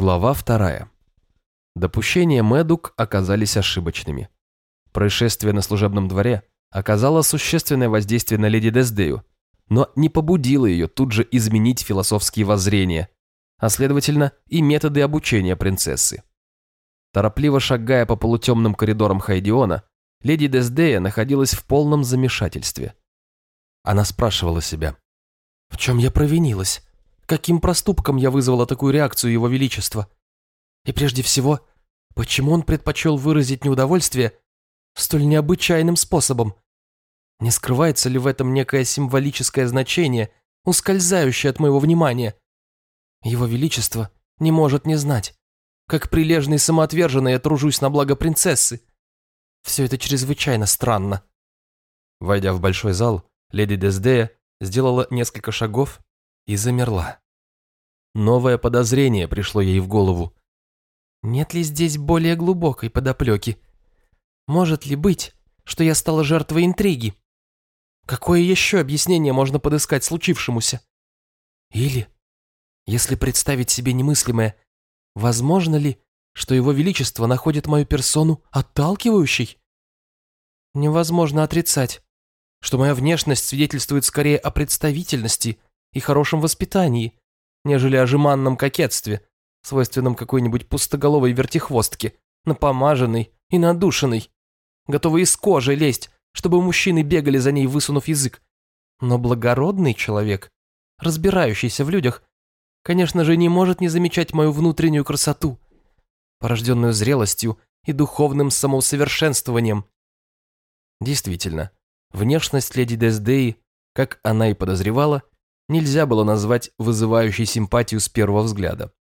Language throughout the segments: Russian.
Глава вторая. Допущения Мэдук оказались ошибочными. Происшествие на служебном дворе оказало существенное воздействие на леди Дездею, но не побудило ее тут же изменить философские воззрения, а следовательно и методы обучения принцессы. Торопливо шагая по полутемным коридорам Хайдиона, леди Дездея находилась в полном замешательстве. Она спрашивала себя, «В чем я провинилась? Каким проступком я вызвала такую реакцию Его Величества? И прежде всего, почему он предпочел выразить неудовольствие столь необычайным способом? Не скрывается ли в этом некое символическое значение, ускользающее от моего внимания? Его Величество не может не знать, как прилежный и самоотверженный я тружусь на благо принцессы. Все это чрезвычайно странно. Войдя в большой зал, леди Дездея сделала несколько шагов и замерла. Новое подозрение пришло ей в голову. Нет ли здесь более глубокой подоплеки? Может ли быть, что я стала жертвой интриги? Какое еще объяснение можно подыскать случившемуся? Или, если представить себе немыслимое, возможно ли, что его величество находит мою персону отталкивающей? Невозможно отрицать, что моя внешность свидетельствует скорее о представительности и хорошем воспитании, нежели о жеманном кокетстве, свойственном какой-нибудь пустоголовой вертихвостке, напомаженной и надушенной, готовой из кожи лезть, чтобы мужчины бегали за ней, высунув язык. Но благородный человек, разбирающийся в людях, конечно же, не может не замечать мою внутреннюю красоту, порожденную зрелостью и духовным самоусовершенствованием. Действительно, внешность леди Дездеи, как она и подозревала, нельзя было назвать вызывающей симпатию с первого взгляда.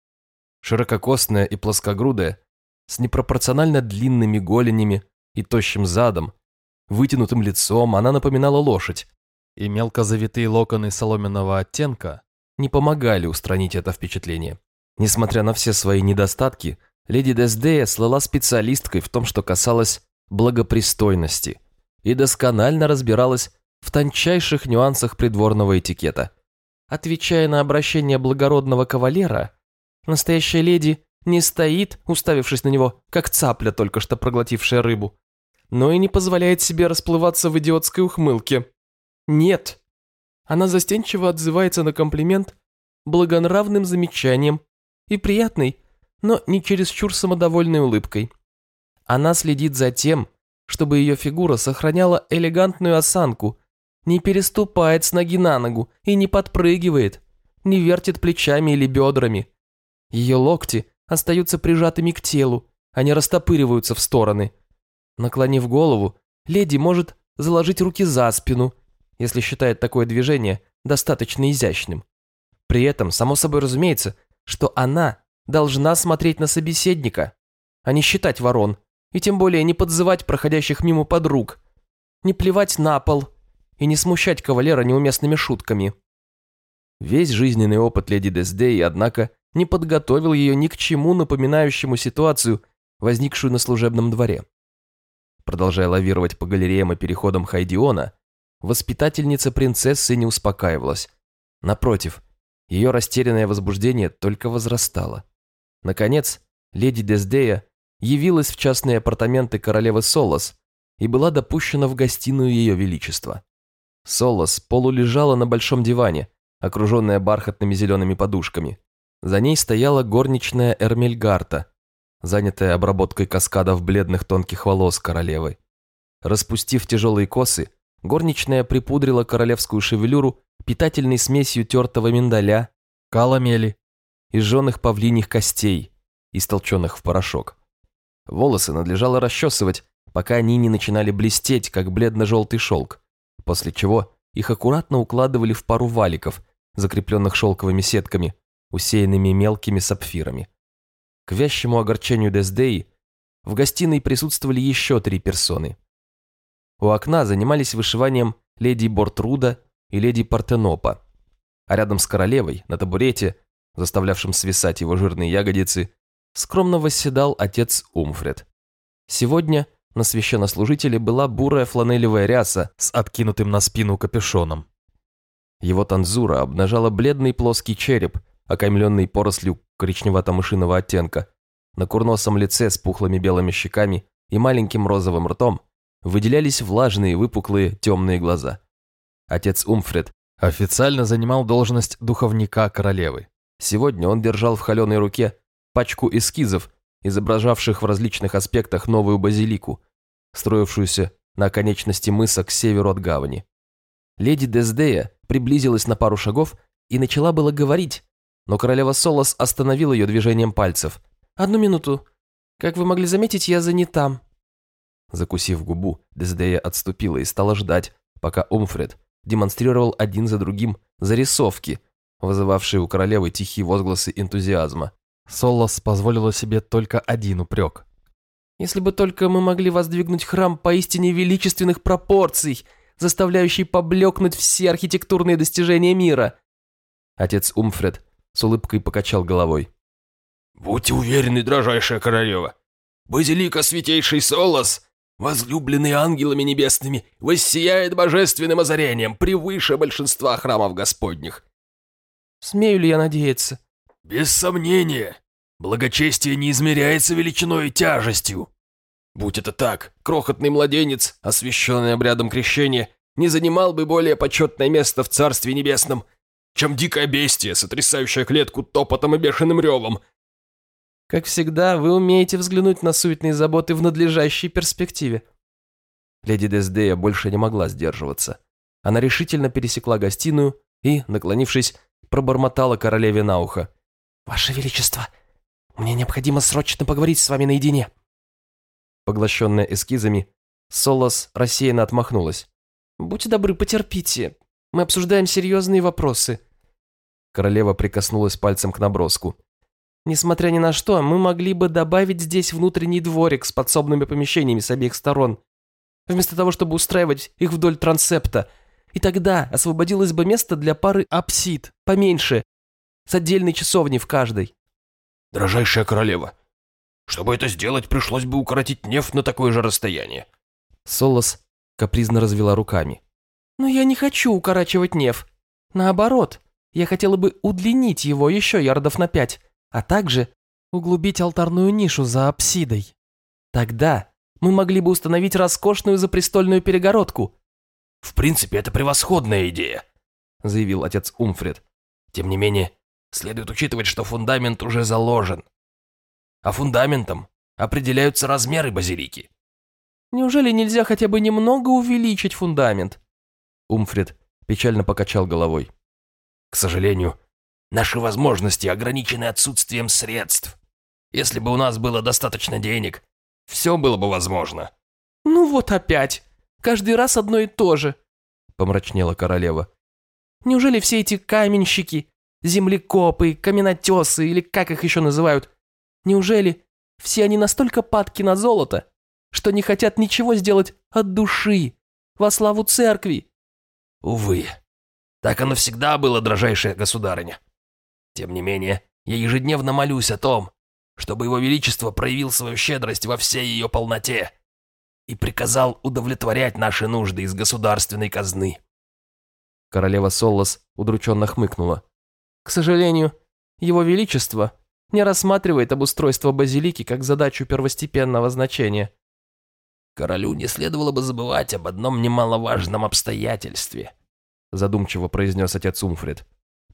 Ширококосная и плоскогрудая, с непропорционально длинными голенями и тощим задом, вытянутым лицом, она напоминала лошадь, и мелко завитые локоны соломенного оттенка не помогали устранить это впечатление. Несмотря на все свои недостатки, леди Дездея слыла специалисткой в том, что касалось благопристойности, и досконально разбиралась в тончайших нюансах придворного этикета. Отвечая на обращение благородного кавалера, настоящая леди не стоит, уставившись на него, как цапля, только что проглотившая рыбу, но и не позволяет себе расплываться в идиотской ухмылке. Нет. Она застенчиво отзывается на комплимент благонравным замечанием и приятной, но не чересчур самодовольной улыбкой. Она следит за тем, чтобы ее фигура сохраняла элегантную осанку не переступает с ноги на ногу и не подпрыгивает, не вертит плечами или бедрами. Ее локти остаются прижатыми к телу, не растопыриваются в стороны. Наклонив голову, леди может заложить руки за спину, если считает такое движение достаточно изящным. При этом, само собой разумеется, что она должна смотреть на собеседника, а не считать ворон, и тем более не подзывать проходящих мимо подруг, не плевать на пол, и не смущать кавалера неуместными шутками. Весь жизненный опыт леди Дездеи, однако, не подготовил ее ни к чему напоминающему ситуацию, возникшую на служебном дворе. Продолжая лавировать по галереям и переходам Хайдиона, воспитательница принцессы не успокаивалась. Напротив, ее растерянное возбуждение только возрастало. Наконец, леди Дездея явилась в частные апартаменты королевы Солос и была допущена в гостиную ее величества. Солос полулежала на большом диване, окруженная бархатными зелеными подушками. За ней стояла горничная Эрмельгарта, занятая обработкой каскадов бледных тонких волос королевы. Распустив тяжелые косы, горничная припудрила королевскую шевелюру питательной смесью тертого миндаля, каламели и жженых павлиньих костей, истолченных в порошок. Волосы надлежало расчесывать, пока они не начинали блестеть, как бледно-желтый шелк после чего их аккуратно укладывали в пару валиков, закрепленных шелковыми сетками, усеянными мелкими сапфирами. К вящему огорчению Дездеи в гостиной присутствовали еще три персоны. У окна занимались вышиванием леди Бортруда и леди Партенопа, а рядом с королевой, на табурете, заставлявшем свисать его жирные ягодицы, скромно восседал отец Умфред. Сегодня на священнослужителе была бурая фланелевая ряса с откинутым на спину капюшоном. Его танзура обнажала бледный плоский череп, окаймленный порослью коричневато-мышиного оттенка, на курносом лице с пухлыми белыми щеками и маленьким розовым ртом выделялись влажные выпуклые темные глаза. Отец Умфред официально занимал должность духовника королевы. Сегодня он держал в холеной руке пачку эскизов, изображавших в различных аспектах новую базилику, строившуюся на конечности мыса к северу от гавани. Леди Дездея приблизилась на пару шагов и начала было говорить, но королева Солос остановила ее движением пальцев. «Одну минуту. Как вы могли заметить, я занята». Закусив губу, Дездея отступила и стала ждать, пока Умфред демонстрировал один за другим зарисовки, вызывавшие у королевы тихие возгласы энтузиазма. Солос позволила себе только один упрек. «Если бы только мы могли воздвигнуть храм поистине величественных пропорций, заставляющий поблекнуть все архитектурные достижения мира!» Отец Умфред с улыбкой покачал головой. «Будьте уверены, дрожайшая королева, базилика святейший Солос, возлюбленный ангелами небесными, воссияет божественным озарением превыше большинства храмов господних». «Смею ли я надеяться?» «Без сомнения, благочестие не измеряется величиной и тяжестью. Будь это так, крохотный младенец, освященный обрядом крещения, не занимал бы более почетное место в Царстве Небесном, чем дикое бестие, сотрясающее клетку топотом и бешеным ревом. Как всегда, вы умеете взглянуть на суетные заботы в надлежащей перспективе. Леди Дездея больше не могла сдерживаться. Она решительно пересекла гостиную и, наклонившись, пробормотала королеве на ухо. «Ваше Величество, мне необходимо срочно поговорить с вами наедине». Поглощенная эскизами, Солос рассеянно отмахнулась. «Будьте добры, потерпите. Мы обсуждаем серьезные вопросы». Королева прикоснулась пальцем к наброску. «Несмотря ни на что, мы могли бы добавить здесь внутренний дворик с подсобными помещениями с обеих сторон, вместо того, чтобы устраивать их вдоль трансепта. И тогда освободилось бы место для пары апсид, поменьше, с отдельной часовней в каждой». «Дрожайшая королева, чтобы это сделать, пришлось бы укоротить нефть на такое же расстояние. Солос капризно развела руками. «Но я не хочу укорачивать неф. Наоборот, я хотела бы удлинить его еще ярдов на пять, а также углубить алтарную нишу за апсидой. Тогда мы могли бы установить роскошную запрестольную перегородку». «В принципе, это превосходная идея», — заявил отец Умфред. «Тем не менее, следует учитывать, что фундамент уже заложен а фундаментом определяются размеры базилики. Неужели нельзя хотя бы немного увеличить фундамент? Умфрид печально покачал головой. К сожалению, наши возможности ограничены отсутствием средств. Если бы у нас было достаточно денег, все было бы возможно. Ну вот опять. Каждый раз одно и то же. Помрачнела королева. Неужели все эти каменщики, землекопы, каменотесы или как их еще называют, Неужели все они настолько падки на золото, что не хотят ничего сделать от души, во славу церкви? Увы, так оно всегда было, дрожайшая государыня. Тем не менее, я ежедневно молюсь о том, чтобы его величество проявил свою щедрость во всей ее полноте и приказал удовлетворять наши нужды из государственной казны. Королева Соллас удрученно хмыкнула. К сожалению, его величество не рассматривает обустройство базилики как задачу первостепенного значения. «Королю не следовало бы забывать об одном немаловажном обстоятельстве», задумчиво произнес отец Умфрид.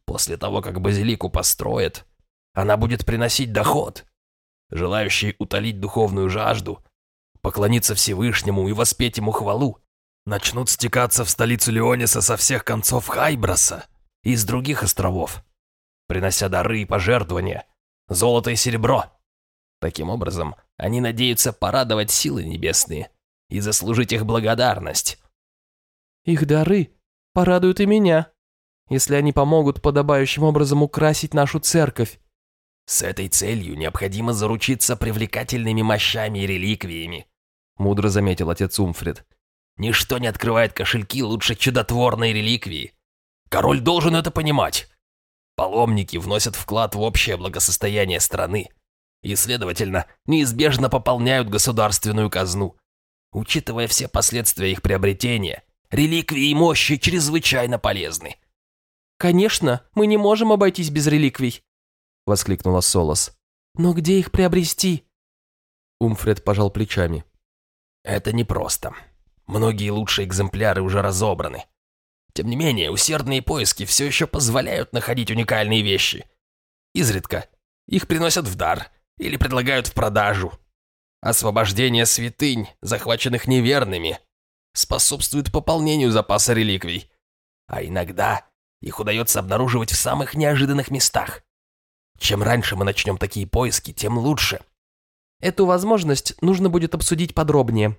«После того, как базилику построят, она будет приносить доход. Желающие утолить духовную жажду, поклониться Всевышнему и воспеть ему хвалу, начнут стекаться в столицу Леониса со всех концов Хайброса и из других островов, принося дары и пожертвования» золото и серебро. Таким образом, они надеются порадовать силы небесные и заслужить их благодарность. Их дары порадуют и меня, если они помогут подобающим образом украсить нашу церковь. С этой целью необходимо заручиться привлекательными мощами и реликвиями, мудро заметил отец Умфрид. Ничто не открывает кошельки лучше чудотворной реликвии. Король должен это понимать. Паломники вносят вклад в общее благосостояние страны и, следовательно, неизбежно пополняют государственную казну. Учитывая все последствия их приобретения, реликвии и мощи чрезвычайно полезны. Конечно, мы не можем обойтись без реликвий. – воскликнула Солос. «Но где их приобрести?» Умфред пожал плечами. Это непросто. Многие лучшие экземпляры уже разобраны. Тем не менее, усердные поиски все еще позволяют находить уникальные вещи. Изредка их приносят в дар или предлагают в продажу. Освобождение святынь, захваченных неверными, способствует пополнению запаса реликвий. А иногда их удается обнаруживать в самых неожиданных местах. Чем раньше мы начнем такие поиски, тем лучше. Эту возможность нужно будет обсудить подробнее,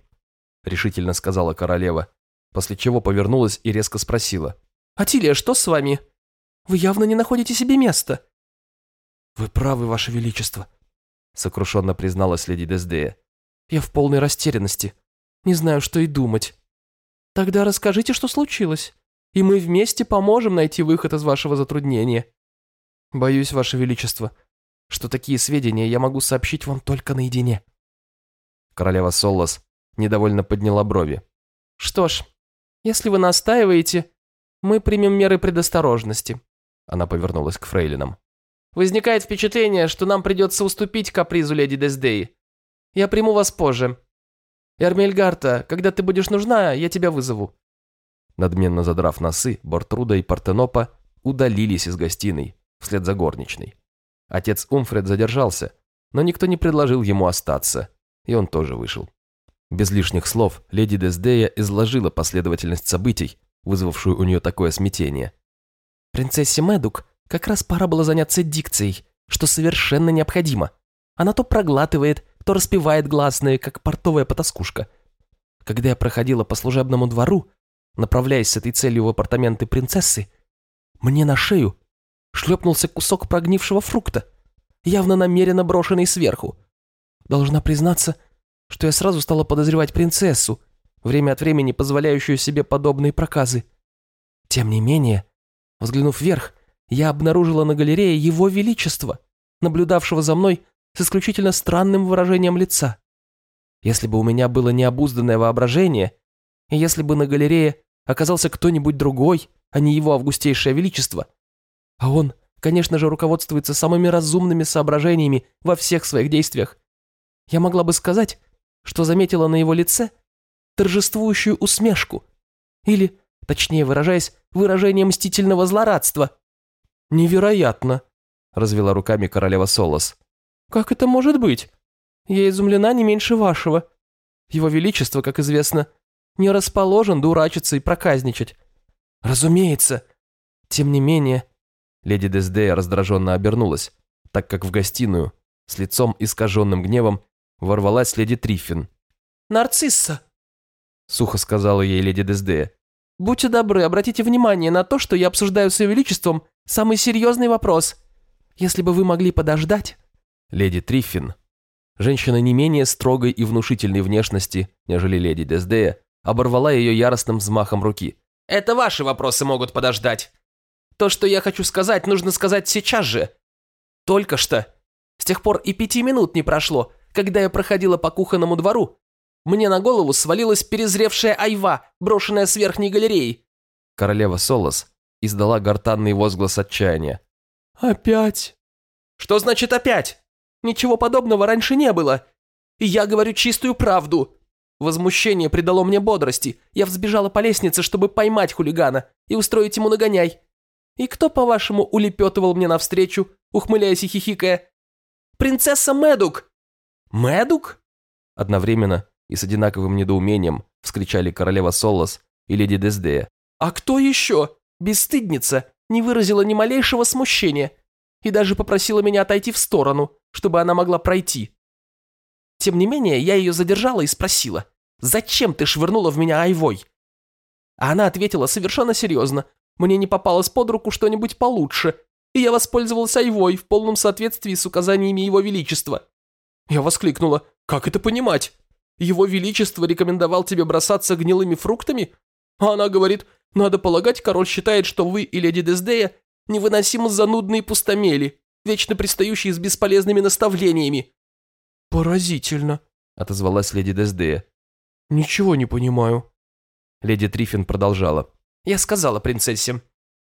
решительно сказала королева, после чего повернулась и резко спросила. «Атилия, что с вами? Вы явно не находите себе места». «Вы правы, Ваше Величество», сокрушенно призналась леди Дездея. «Я в полной растерянности. Не знаю, что и думать. Тогда расскажите, что случилось, и мы вместе поможем найти выход из вашего затруднения». «Боюсь, Ваше Величество, что такие сведения я могу сообщить вам только наедине». Королева Соллас недовольно подняла брови. «Что ж, если вы настаиваете, мы примем меры предосторожности». Она повернулась к фрейлинам. «Возникает впечатление, что нам придется уступить капризу леди Дездеи. Я приму вас позже. Эрмельгарта, когда ты будешь нужна, я тебя вызову». Надменно задрав носы, Бортруда и Партенопа удалились из гостиной, вслед за горничной. Отец Умфред задержался, но никто не предложил ему остаться, и он тоже вышел. Без лишних слов леди Дездея изложила последовательность событий, вызвавшую у нее такое смятение. «Принцессе Медук как раз пора было заняться дикцией, что совершенно необходимо. Она то проглатывает, то распевает гласные, как портовая потаскушка. Когда я проходила по служебному двору, направляясь с этой целью в апартаменты принцессы, мне на шею шлепнулся кусок прогнившего фрукта, явно намеренно брошенный сверху. Должна признаться, что я сразу стала подозревать принцессу, время от времени позволяющую себе подобные проказы. Тем не менее, взглянув вверх, я обнаружила на галерее его величество, наблюдавшего за мной с исключительно странным выражением лица. Если бы у меня было необузданное воображение, и если бы на галерее оказался кто-нибудь другой, а не его августейшее величество, а он, конечно же, руководствуется самыми разумными соображениями во всех своих действиях. Я могла бы сказать, что заметила на его лице торжествующую усмешку. Или, точнее выражаясь, выражение мстительного злорадства. «Невероятно!» – развела руками королева Солос. «Как это может быть? Я изумлена не меньше вашего. Его Величество, как известно, не расположен дурачиться и проказничать. Разумеется. Тем не менее, Леди Дездея раздраженно обернулась, так как в гостиную, с лицом искаженным гневом, ворвалась леди Триффин. «Нарцисса!» — сухо сказала ей леди Дездея. «Будьте добры, обратите внимание на то, что я обсуждаю с ее величеством самый серьезный вопрос. Если бы вы могли подождать...» Леди Триффин, женщина не менее строгой и внушительной внешности, нежели леди Дездея, оборвала ее яростным взмахом руки. «Это ваши вопросы могут подождать. То, что я хочу сказать, нужно сказать сейчас же. Только что. С тех пор и пяти минут не прошло, когда я проходила по кухонному двору. Мне на голову свалилась перезревшая айва, брошенная с верхней галереи. Королева Солос издала гортанный возглас отчаяния. «Опять?» «Что значит опять? Ничего подобного раньше не было. И я говорю чистую правду. Возмущение придало мне бодрости. Я взбежала по лестнице, чтобы поймать хулигана и устроить ему нагоняй. И кто, по-вашему, улепетывал мне навстречу, ухмыляясь и хихикая? Принцесса Медук!» «Медук?» Одновременно и с одинаковым недоумением вскричали королева Солос и леди Дездея. «А кто еще? Бесстыдница не выразила ни малейшего смущения и даже попросила меня отойти в сторону, чтобы она могла пройти. Тем не менее, я ее задержала и спросила, «Зачем ты швырнула в меня айвой?» А она ответила совершенно серьезно, мне не попалось под руку что-нибудь получше, и я воспользовался айвой в полном соответствии с указаниями Его Величества. Я воскликнула, как это понимать? Его Величество рекомендовал тебе бросаться гнилыми фруктами? А она говорит, надо полагать, король считает, что вы и леди Дездея невыносимо занудные пустомели, вечно пристающие с бесполезными наставлениями. Поразительно, отозвалась леди Дездея. Ничего не понимаю. Леди Триффин продолжала. Я сказала принцессе,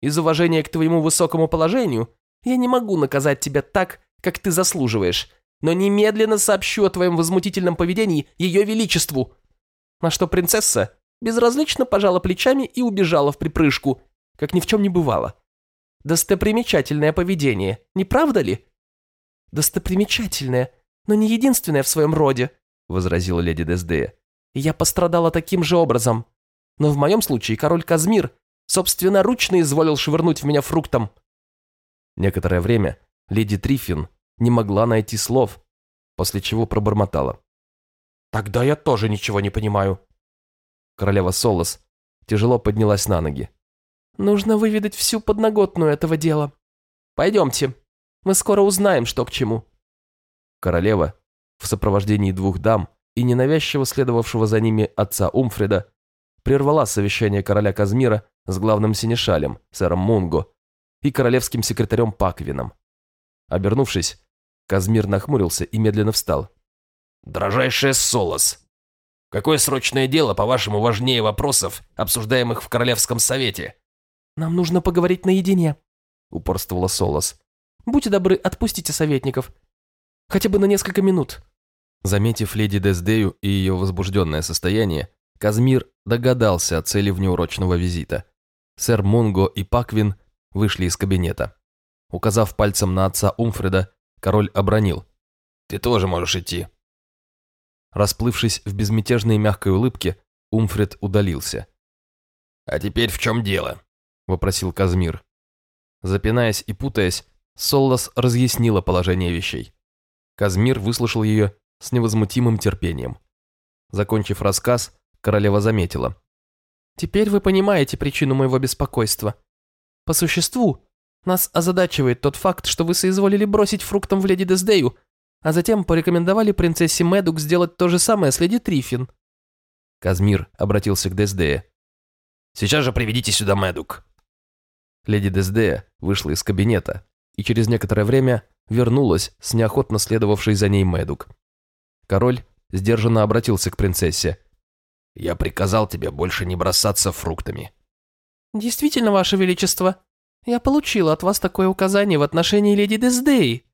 из уважения к твоему высокому положению Я не могу наказать тебя так, как ты заслуживаешь, но немедленно сообщу о твоем возмутительном поведении Ее Величеству». На что принцесса безразлично пожала плечами и убежала в припрыжку, как ни в чем не бывало. Достопримечательное поведение, не правда ли? Достопримечательное, но не единственное в своем роде, возразила леди Дездея. Я пострадала таким же образом. Но в моем случае король Казмир собственноручно изволил швырнуть в меня фруктом. Некоторое время леди Трифин не могла найти слов, после чего пробормотала. «Тогда я тоже ничего не понимаю». Королева Солос тяжело поднялась на ноги. Нужно выведать всю подноготную этого дела. Пойдемте. Мы скоро узнаем, что к чему. Королева, в сопровождении двух дам и ненавязчиво следовавшего за ними отца Умфреда, прервала совещание короля Казмира с главным синешалем, сэром Мунго, и королевским секретарем Паквином. Обернувшись, Казмир нахмурился и медленно встал. «Дрожайшая Солос, какое срочное дело, по-вашему, важнее вопросов, обсуждаемых в Королевском совете?» «Нам нужно поговорить наедине», — упорствовала Солос. «Будьте добры, отпустите советников. Хотя бы на несколько минут». Заметив леди Дездею и ее возбужденное состояние, Казмир догадался о цели внеурочного визита. Сэр Мунго и Паквин вышли из кабинета. Указав пальцем на отца Умфреда, король обронил. «Ты тоже можешь идти». Расплывшись в безмятежной мягкой улыбке, Умфред удалился. «А теперь в чем дело?» – вопросил Казмир. Запинаясь и путаясь, Соллас разъяснила положение вещей. Казмир выслушал ее с невозмутимым терпением. Закончив рассказ, королева заметила. «Теперь вы понимаете причину моего беспокойства. По существу, нас озадачивает тот факт, что вы соизволили бросить фруктом в леди Дездею, а затем порекомендовали принцессе Медук сделать то же самое с леди Трифин». Казмир обратился к Дездее. «Сейчас же приведите сюда Медук». Леди Дездея вышла из кабинета и через некоторое время вернулась с неохотно следовавшей за ней Медук. Король сдержанно обратился к принцессе. «Я приказал тебе больше не бросаться фруктами». «Действительно, Ваше Величество, я получила от вас такое указание в отношении леди Дездеи.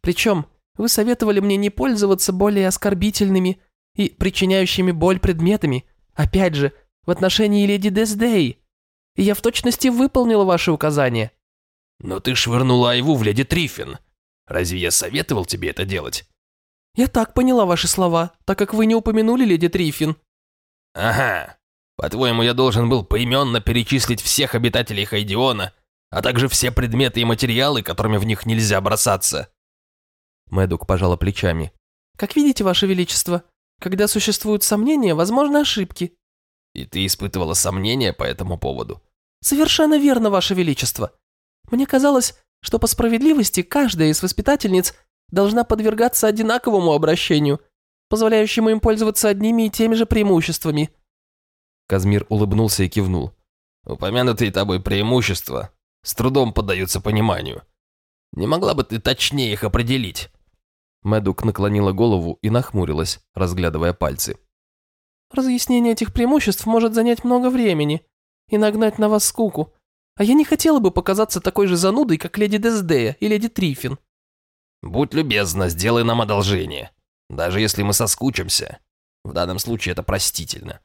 Причем вы советовали мне не пользоваться более оскорбительными и причиняющими боль предметами, опять же, в отношении леди Дездеи и я в точности выполнила ваши указания». «Но ты швырнула Айву в леди Триффин. Разве я советовал тебе это делать?» «Я так поняла ваши слова, так как вы не упомянули леди Триффин». «Ага. По-твоему, я должен был поименно перечислить всех обитателей Хайдиона, а также все предметы и материалы, которыми в них нельзя бросаться?» Мэдук пожала плечами. «Как видите, ваше величество, когда существуют сомнения, возможны ошибки. И ты испытывала сомнения по этому поводу? Совершенно верно, Ваше Величество. Мне казалось, что по справедливости каждая из воспитательниц должна подвергаться одинаковому обращению, позволяющему им пользоваться одними и теми же преимуществами. Казмир улыбнулся и кивнул. Упомянутые тобой преимущества с трудом поддаются пониманию. Не могла бы ты точнее их определить? Мэдук наклонила голову и нахмурилась, разглядывая пальцы. Разъяснение этих преимуществ может занять много времени и нагнать на вас скуку. А я не хотела бы показаться такой же занудой, как леди Дездея и леди Трифин. Будь любезна, сделай нам одолжение. Даже если мы соскучимся. В данном случае это простительно.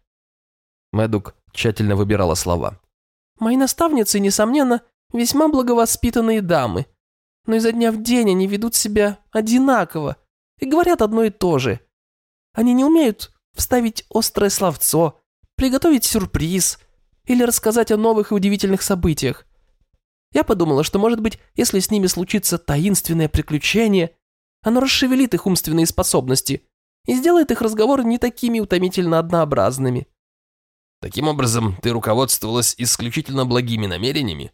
Мэдук тщательно выбирала слова. Мои наставницы, несомненно, весьма благовоспитанные дамы. Но изо дня в день они ведут себя одинаково и говорят одно и то же. Они не умеют вставить острое словцо, приготовить сюрприз или рассказать о новых и удивительных событиях. Я подумала, что, может быть, если с ними случится таинственное приключение, оно расшевелит их умственные способности и сделает их разговоры не такими утомительно однообразными. Таким образом, ты руководствовалась исключительно благими намерениями?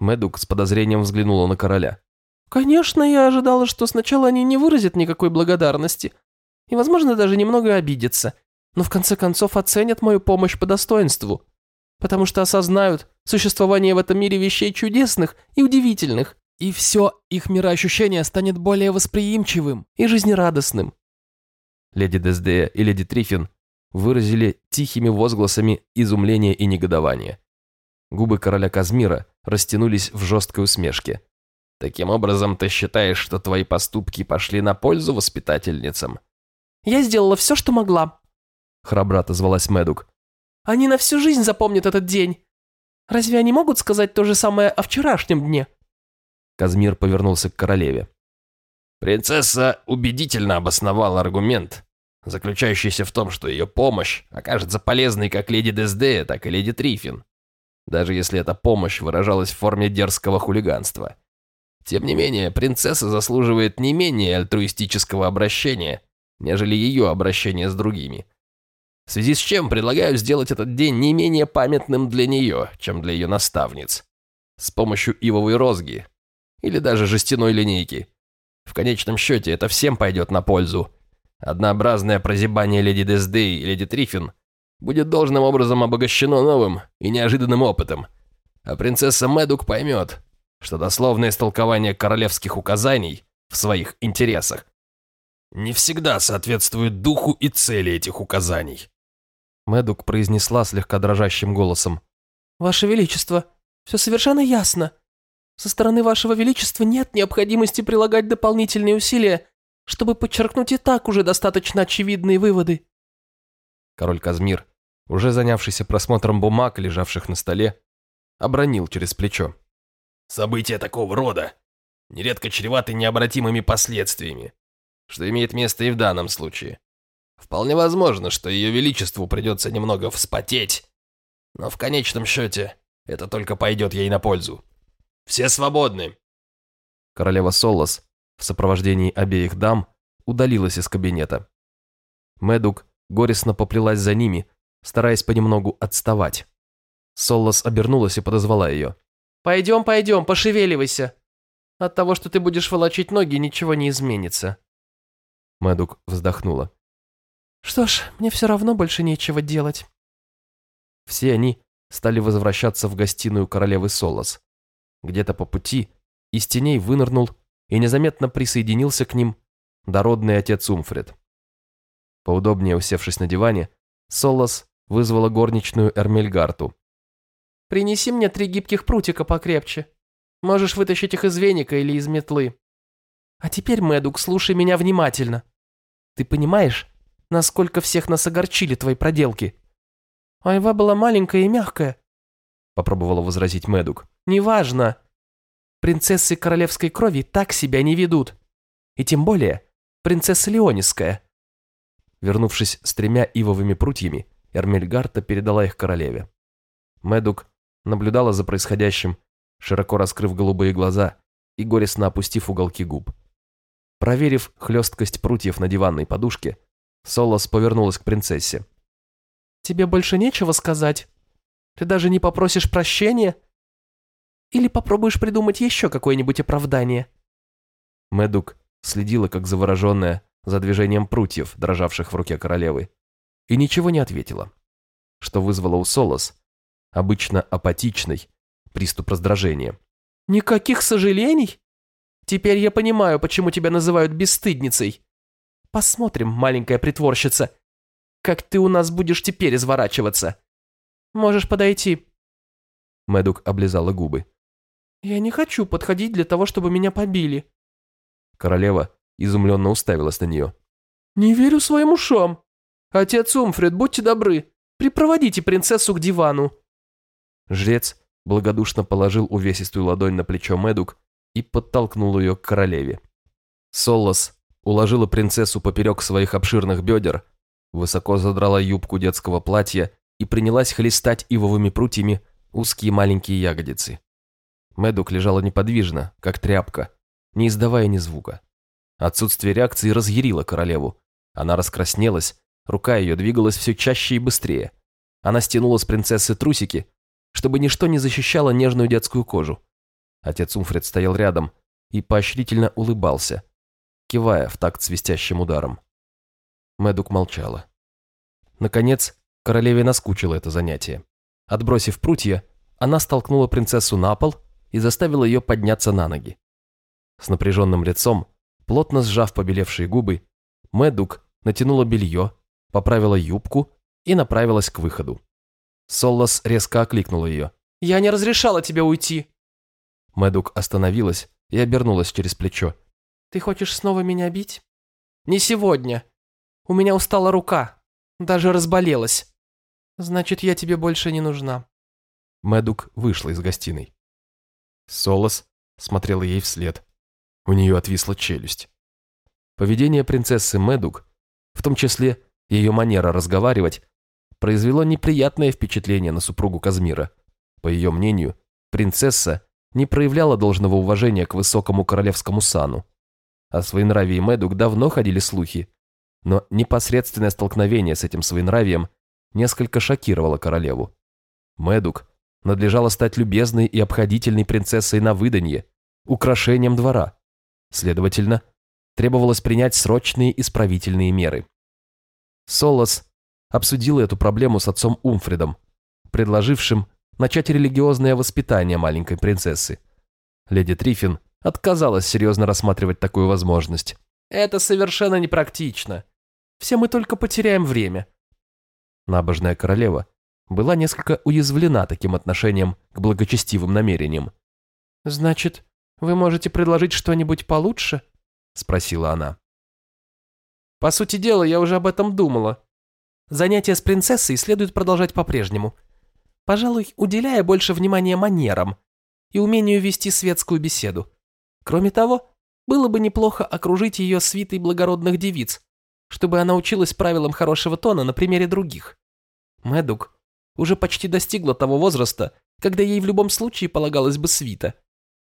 Мэдук с подозрением взглянула на короля. Конечно, я ожидала, что сначала они не выразят никакой благодарности, и, возможно, даже немного обидятся, но в конце концов оценят мою помощь по достоинству, потому что осознают существование в этом мире вещей чудесных и удивительных, и все их мироощущение станет более восприимчивым и жизнерадостным. Леди Дездея и леди Трифин выразили тихими возгласами изумление и негодование. Губы короля Казмира растянулись в жесткой усмешке. Таким образом, ты считаешь, что твои поступки пошли на пользу воспитательницам? Я сделала все, что могла, Храбро отозвалась Мэдук. Они на всю жизнь запомнят этот день. Разве они могут сказать то же самое о вчерашнем дне? Казмир повернулся к королеве. Принцесса убедительно обосновала аргумент, заключающийся в том, что ее помощь окажется полезной как леди Дездея, так и леди Трифин, даже если эта помощь выражалась в форме дерзкого хулиганства. Тем не менее, принцесса заслуживает не менее альтруистического обращения, нежели ее обращение с другими. В связи с чем предлагаю сделать этот день не менее памятным для нее, чем для ее наставниц. С помощью ивовой розги или даже жестяной линейки. В конечном счете это всем пойдет на пользу. Однообразное прозябание леди Дездей и леди Трифин будет должным образом обогащено новым и неожиданным опытом. А принцесса Мэдук поймет, что дословное истолкование королевских указаний в своих интересах не всегда соответствует духу и цели этих указаний. Мэдук произнесла слегка дрожащим голосом. Ваше Величество, все совершенно ясно. Со стороны Вашего Величества нет необходимости прилагать дополнительные усилия, чтобы подчеркнуть и так уже достаточно очевидные выводы. Король Казмир, уже занявшийся просмотром бумаг, лежавших на столе, обронил через плечо. События такого рода нередко чреваты необратимыми последствиями, что имеет место и в данном случае. Вполне возможно, что ее величеству придется немного вспотеть, но в конечном счете это только пойдет ей на пользу. Все свободны. Королева Солос в сопровождении обеих дам удалилась из кабинета. Медук горестно поплелась за ними, стараясь понемногу отставать. Солос обернулась и подозвала ее. Пойдем, пойдем, пошевеливайся. От того, что ты будешь волочить ноги, ничего не изменится. Мэдук вздохнула. Что ж, мне все равно больше нечего делать. Все они стали возвращаться в гостиную королевы Солос. Где-то по пути из теней вынырнул и незаметно присоединился к ним дородный отец Умфред. Поудобнее усевшись на диване, Солос вызвала горничную Эрмельгарту. Принеси мне три гибких прутика покрепче. Можешь вытащить их из веника или из метлы. А теперь, Мэдук, слушай меня внимательно. Ты понимаешь, насколько всех нас огорчили твои проделки? Айва была маленькая и мягкая. Попробовала возразить Мэдук. Неважно. Принцессы королевской крови так себя не ведут. И тем более принцесса Леониская. Вернувшись с тремя ивовыми прутьями, Эрмельгарта передала их королеве. Мэдук наблюдала за происходящим, широко раскрыв голубые глаза и горестно опустив уголки губ. Проверив хлесткость прутьев на диванной подушке, Солос повернулась к принцессе. «Тебе больше нечего сказать? Ты даже не попросишь прощения? Или попробуешь придумать еще какое-нибудь оправдание?» Мэдук следила, как завороженная, за движением прутьев, дрожавших в руке королевы, и ничего не ответила, что вызвало у Солос обычно апатичный, приступ раздражения. «Никаких сожалений? Теперь я понимаю, почему тебя называют бесстыдницей. Посмотрим, маленькая притворщица, как ты у нас будешь теперь изворачиваться. Можешь подойти». Мэдук облизала губы. «Я не хочу подходить для того, чтобы меня побили». Королева изумленно уставилась на нее. «Не верю своим ушам. Отец Умфред, будьте добры, припроводите принцессу к дивану». Жрец благодушно положил увесистую ладонь на плечо Медук и подтолкнул ее к королеве. Солос уложила принцессу поперек своих обширных бедер, высоко задрала юбку детского платья и принялась хлестать ивовыми прутьями узкие маленькие ягодицы. Медук лежала неподвижно, как тряпка, не издавая ни звука. Отсутствие реакции разъярило королеву. Она раскраснелась, рука ее двигалась все чаще и быстрее. Она стянула с принцессы трусики чтобы ничто не защищало нежную детскую кожу. Отец Умфред стоял рядом и поощрительно улыбался, кивая в такт свистящим ударом. Мэдук молчала. Наконец, королеве наскучило это занятие. Отбросив прутья, она столкнула принцессу на пол и заставила ее подняться на ноги. С напряженным лицом, плотно сжав побелевшие губы, Мэдук натянула белье, поправила юбку и направилась к выходу. Соллас резко окликнула ее. «Я не разрешала тебе уйти!» Мэдук остановилась, и обернулась через плечо. «Ты хочешь снова меня бить?» «Не сегодня. У меня устала рука. Даже разболелась. Значит, я тебе больше не нужна». Мэдук вышла из гостиной. Солос смотрела ей вслед. У нее отвисла челюсть. Поведение принцессы Мэдук, в том числе ее манера разговаривать, произвело неприятное впечатление на супругу Казмира. По ее мнению, принцесса не проявляла должного уважения к высокому королевскому сану. О своенравии Мэдук давно ходили слухи, но непосредственное столкновение с этим своенравием несколько шокировало королеву. Мэдук надлежало стать любезной и обходительной принцессой на выданье, украшением двора. Следовательно, требовалось принять срочные исправительные меры. Солос обсудил эту проблему с отцом Умфридом, предложившим начать религиозное воспитание маленькой принцессы. Леди Триффин отказалась серьезно рассматривать такую возможность. «Это совершенно непрактично. Все мы только потеряем время». Набожная королева была несколько уязвлена таким отношением к благочестивым намерениям. «Значит, вы можете предложить что-нибудь получше?» – спросила она. «По сути дела, я уже об этом думала. Занятия с принцессой следует продолжать по-прежнему – пожалуй, уделяя больше внимания манерам и умению вести светскую беседу. Кроме того, было бы неплохо окружить ее свитой благородных девиц, чтобы она училась правилам хорошего тона на примере других. Мэдук уже почти достигла того возраста, когда ей в любом случае полагалась бы свита.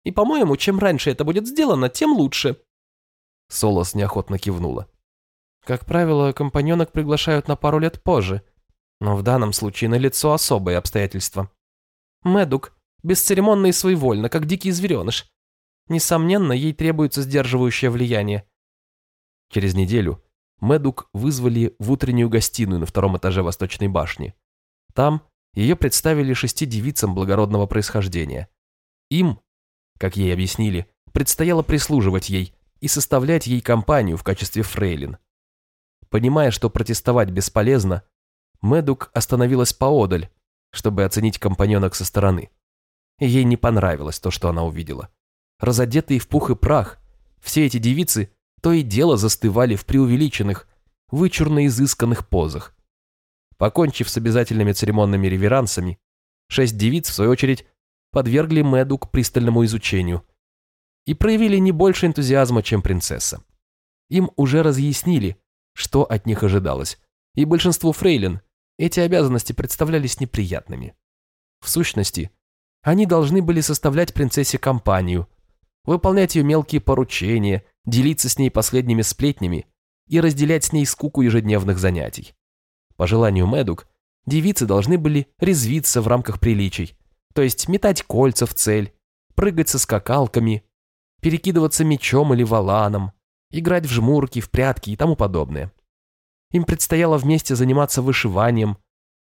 И, по-моему, чем раньше это будет сделано, тем лучше. Солос неохотно кивнула. Как правило, компаньонок приглашают на пару лет позже – но в данном случае налицо особые обстоятельства. Мэдук бесцеремонно и своевольно, как дикий звереныш. Несомненно, ей требуется сдерживающее влияние. Через неделю Мэдук вызвали в утреннюю гостиную на втором этаже Восточной башни. Там ее представили шести девицам благородного происхождения. Им, как ей объяснили, предстояло прислуживать ей и составлять ей компанию в качестве фрейлин. Понимая, что протестовать бесполезно, Мэдук остановилась поодаль, чтобы оценить компаньонок со стороны. Ей не понравилось то, что она увидела. Разодетые в пух и прах, все эти девицы то и дело застывали в преувеличенных, вычурно изысканных позах. Покончив с обязательными церемонными реверансами, шесть девиц, в свою очередь, подвергли Мэдук пристальному изучению и проявили не больше энтузиазма, чем принцесса. Им уже разъяснили, что от них ожидалось, и большинству фрейлин эти обязанности представлялись неприятными. В сущности, они должны были составлять принцессе компанию, выполнять ее мелкие поручения, делиться с ней последними сплетнями и разделять с ней скуку ежедневных занятий. По желанию Мэдук, девицы должны были резвиться в рамках приличий, то есть метать кольца в цель, прыгать со скакалками, перекидываться мечом или валаном, играть в жмурки, в прятки и тому подобное. Им предстояло вместе заниматься вышиванием,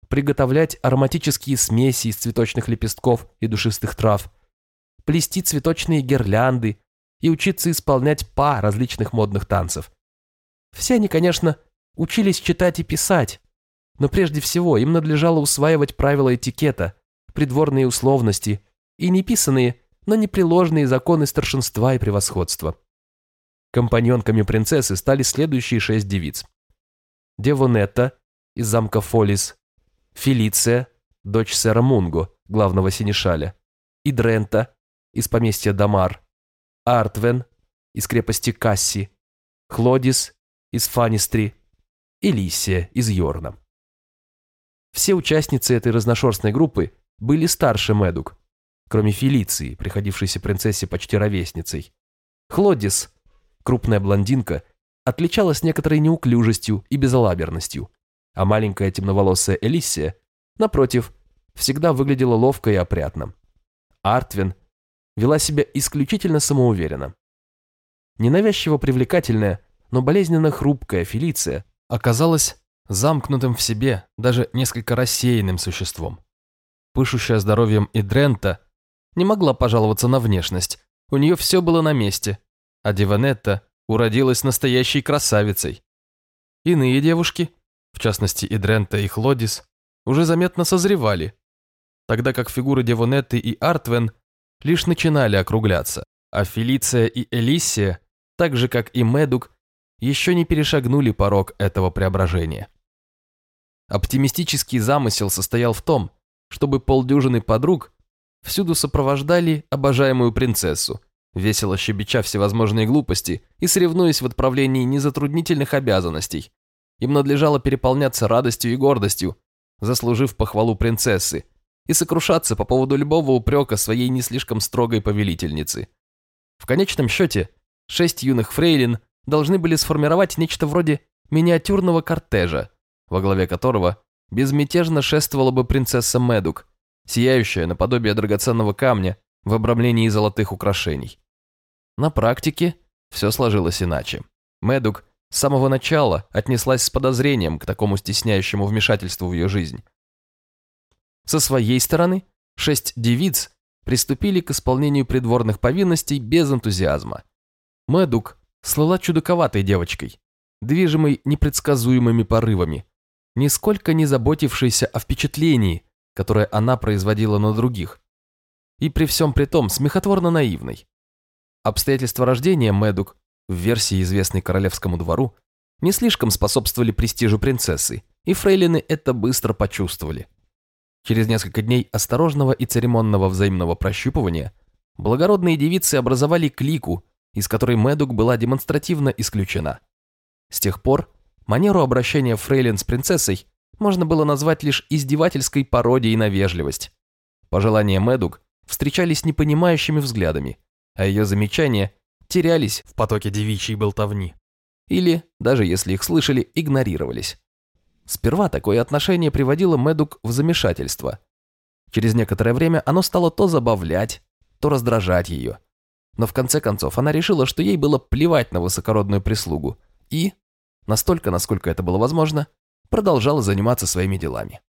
приготовлять ароматические смеси из цветочных лепестков и душистых трав, плести цветочные гирлянды и учиться исполнять па различных модных танцев. Все они, конечно, учились читать и писать, но прежде всего им надлежало усваивать правила этикета, придворные условности и неписанные, но непреложные законы старшинства и превосходства. Компаньонками принцессы стали следующие шесть девиц. Девонетта из замка Фолис, Фелиция, дочь сэра Мунго, главного синешаля, и Дрента из поместья Дамар, Артвен из крепости Касси, Хлодис из Фанистри и Лисия из Йорна. Все участницы этой разношерстной группы были старше Медук, кроме Фелиции, приходившейся принцессе почти ровесницей. Хлодис, крупная блондинка, отличалась некоторой неуклюжестью и безалаберностью, а маленькая темноволосая Элиссия, напротив, всегда выглядела ловко и опрятно. Артвин вела себя исключительно самоуверенно. Ненавязчиво привлекательная, но болезненно хрупкая Фелиция оказалась замкнутым в себе, даже несколько рассеянным существом. Пышущая здоровьем и Дрента не могла пожаловаться на внешность, у нее все было на месте, а Диванетта уродилась настоящей красавицей. Иные девушки, в частности и Дрента, и Хлодис, уже заметно созревали, тогда как фигуры Девонетты и Артвен лишь начинали округляться. А Фелиция и Элисия, так же как и Медук, еще не перешагнули порог этого преображения. Оптимистический замысел состоял в том, чтобы полдюжины подруг всюду сопровождали обожаемую принцессу, весело щебеча всевозможные глупости и соревнуясь в отправлении незатруднительных обязанностей. Им надлежало переполняться радостью и гордостью, заслужив похвалу принцессы, и сокрушаться по поводу любого упрека своей не слишком строгой повелительницы. В конечном счете, шесть юных фрейлин должны были сформировать нечто вроде миниатюрного кортежа, во главе которого безмятежно шествовала бы принцесса Медук, сияющая наподобие драгоценного камня в обрамлении золотых украшений. На практике все сложилось иначе. Медук с самого начала отнеслась с подозрением к такому стесняющему вмешательству в ее жизнь. Со своей стороны, шесть девиц приступили к исполнению придворных повинностей без энтузиазма. Медук слыла чудаковатой девочкой, движимой непредсказуемыми порывами, нисколько не заботившейся о впечатлении, которое она производила на других, и при всем при том смехотворно наивной. Обстоятельства рождения Медук, в версии, известной королевскому двору, не слишком способствовали престижу принцессы, и фрейлины это быстро почувствовали. Через несколько дней осторожного и церемонного взаимного прощупывания благородные девицы образовали клику, из которой Медук была демонстративно исключена. С тех пор Манеру обращения фрейлин с принцессой можно было назвать лишь издевательской пародией на вежливость. Пожелания Мэдук встречались непонимающими взглядами, а ее замечания терялись в потоке девичьей болтовни. Или, даже если их слышали, игнорировались. Сперва такое отношение приводило Мэдук в замешательство. Через некоторое время оно стало то забавлять, то раздражать ее. Но в конце концов она решила, что ей было плевать на высокородную прислугу, и, настолько, насколько это было возможно, продолжала заниматься своими делами.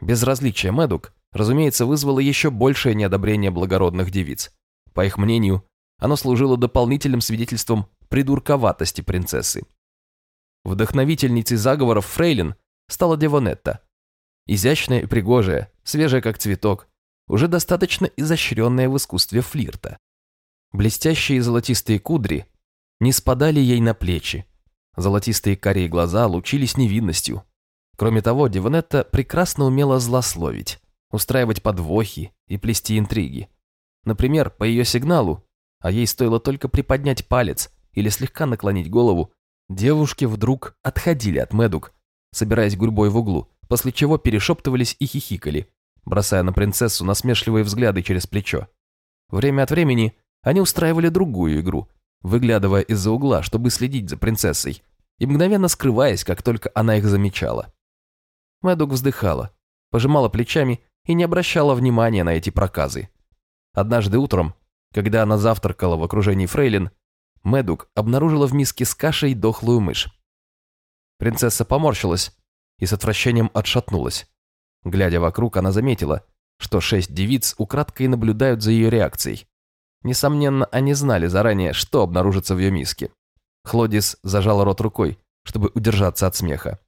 Безразличие Мэдук, разумеется, вызвало еще большее неодобрение благородных девиц. По их мнению, оно служило дополнительным свидетельством придурковатости принцессы. Вдохновительницей заговоров Фрейлин стала Девонетта. Изящная и пригожая, свежая как цветок, уже достаточно изощренная в искусстве флирта. Блестящие золотистые кудри не спадали ей на плечи, Золотистые карие глаза лучились невинностью. Кроме того, Диванетта прекрасно умела злословить, устраивать подвохи и плести интриги. Например, по ее сигналу, а ей стоило только приподнять палец или слегка наклонить голову, девушки вдруг отходили от Медук, собираясь гурьбой в углу, после чего перешептывались и хихикали, бросая на принцессу насмешливые взгляды через плечо. Время от времени они устраивали другую игру, выглядывая из-за угла, чтобы следить за принцессой, и мгновенно скрываясь, как только она их замечала. Мэдук вздыхала, пожимала плечами и не обращала внимания на эти проказы. Однажды утром, когда она завтракала в окружении фрейлин, Мэдук обнаружила в миске с кашей дохлую мышь. Принцесса поморщилась и с отвращением отшатнулась. Глядя вокруг, она заметила, что шесть девиц украдкой наблюдают за ее реакцией. Несомненно, они знали заранее, что обнаружится в ее миске. Хлодис зажал рот рукой, чтобы удержаться от смеха.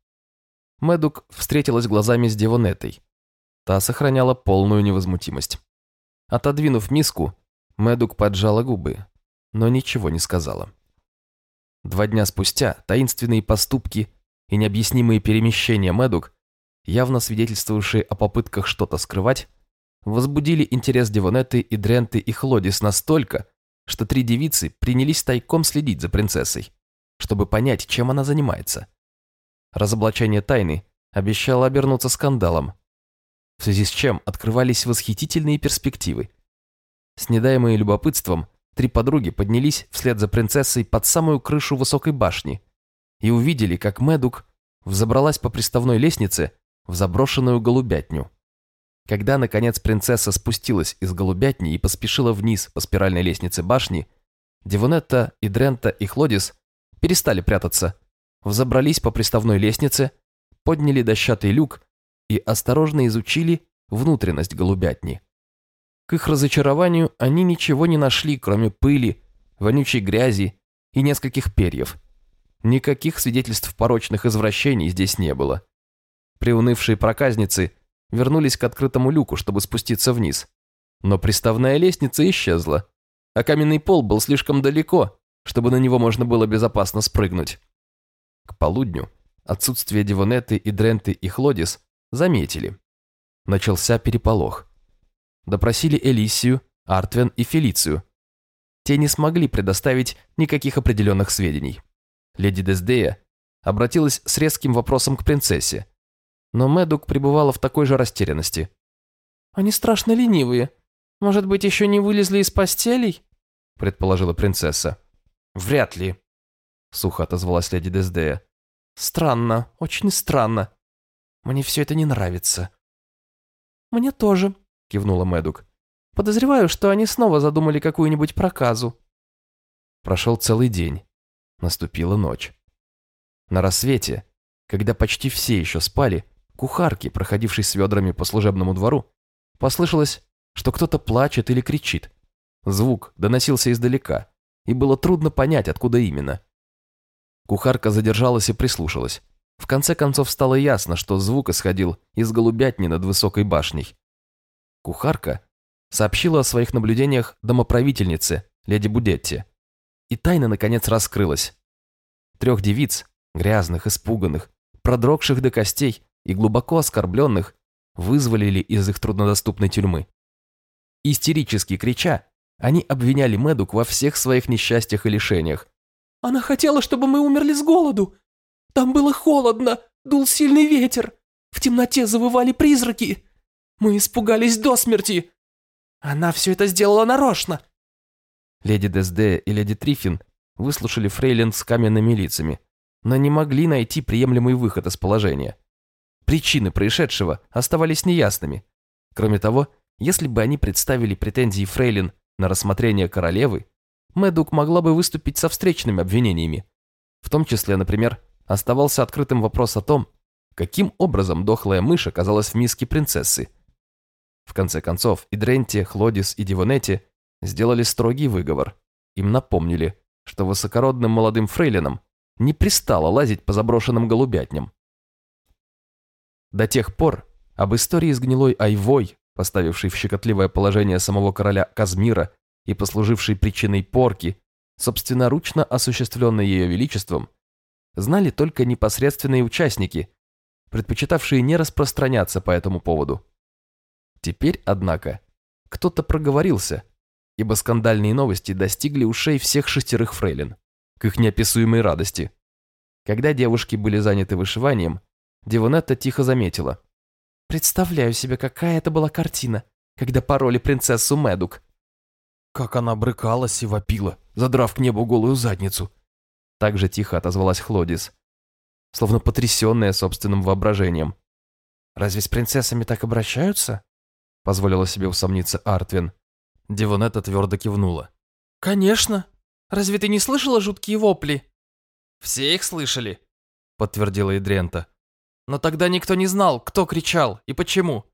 Мэдук встретилась глазами с Девонетой. Та сохраняла полную невозмутимость. Отодвинув миску, Мэдук поджала губы, но ничего не сказала. Два дня спустя таинственные поступки и необъяснимые перемещения Мэдук, явно свидетельствовавшие о попытках что-то скрывать, возбудили интерес Девонеты и Дренты и Хлодис настолько, что три девицы принялись тайком следить за принцессой, чтобы понять, чем она занимается. Разоблачение тайны обещало обернуться скандалом, в связи с чем открывались восхитительные перспективы. Снедаемые любопытством, три подруги поднялись вслед за принцессой под самую крышу высокой башни и увидели, как Медук взобралась по приставной лестнице в заброшенную голубятню. Когда, наконец, принцесса спустилась из голубятни и поспешила вниз по спиральной лестнице башни, Девонетта и Дрента и Хлодис перестали прятаться, взобрались по приставной лестнице, подняли дощатый люк и осторожно изучили внутренность голубятни. К их разочарованию они ничего не нашли, кроме пыли, вонючей грязи и нескольких перьев. Никаких свидетельств порочных извращений здесь не было. Приунывшие проказницы вернулись к открытому люку, чтобы спуститься вниз. Но приставная лестница исчезла, а каменный пол был слишком далеко, чтобы на него можно было безопасно спрыгнуть. К полудню отсутствие Дивонеты и Дренты и Хлодис заметили. Начался переполох. Допросили Элисию, Артвен и Фелицию. Те не смогли предоставить никаких определенных сведений. Леди Дездея обратилась с резким вопросом к принцессе, но Мэдук пребывала в такой же растерянности. «Они страшно ленивые. Может быть, еще не вылезли из постелей?» предположила принцесса. «Вряд ли», — сухо отозвалась леди Дездея. «Странно, очень странно. Мне все это не нравится». «Мне тоже», — кивнула Мэдук. «Подозреваю, что они снова задумали какую-нибудь проказу». Прошел целый день. Наступила ночь. На рассвете, когда почти все еще спали, кухарки, проходившей с ведрами по служебному двору, послышалось, что кто-то плачет или кричит. Звук доносился издалека, и было трудно понять, откуда именно. Кухарка задержалась и прислушалась. В конце концов стало ясно, что звук исходил из голубятни над высокой башней. Кухарка сообщила о своих наблюдениях домоправительнице, леди Будетти. И тайна, наконец, раскрылась. Трех девиц, грязных, испуганных, продрогших до костей и глубоко оскорбленных, вызволили из их труднодоступной тюрьмы. Истерически крича, они обвиняли Мэдук во всех своих несчастьях и лишениях. «Она хотела, чтобы мы умерли с голоду. Там было холодно, дул сильный ветер. В темноте завывали призраки. Мы испугались до смерти. Она все это сделала нарочно». Леди Дезде и леди Трифин выслушали Фрейлин с каменными лицами, но не могли найти приемлемый выход из положения. Причины происшедшего оставались неясными. Кроме того, если бы они представили претензии Фрейлин на рассмотрение королевы, Мэдук могла бы выступить со встречными обвинениями. В том числе, например, оставался открытым вопрос о том, каким образом дохлая мышь оказалась в миске принцессы. В конце концов, и Дренти, Хлодис и Дивонетти сделали строгий выговор. Им напомнили, что высокородным молодым фрейлинам не пристало лазить по заброшенным голубятням. До тех пор об истории с гнилой айвой поставивший в щекотливое положение самого короля Казмира и послуживший причиной порки, собственноручно осуществленной ее величеством, знали только непосредственные участники, предпочитавшие не распространяться по этому поводу. Теперь, однако, кто-то проговорился, ибо скандальные новости достигли ушей всех шестерых фрейлин, к их неописуемой радости. Когда девушки были заняты вышиванием, Девонетта тихо заметила. Представляю себе, какая это была картина, когда пороли принцессу Медук. Как она брыкалась и вопила, задрав к небу голую задницу. Так же тихо отозвалась Хлодис, словно потрясенная собственным воображением. «Разве с принцессами так обращаются?» позволила себе усомниться Артвин. Девонетта твердо кивнула. «Конечно. Разве ты не слышала жуткие вопли?» «Все их слышали», подтвердила Идрента. Но тогда никто не знал, кто кричал и почему.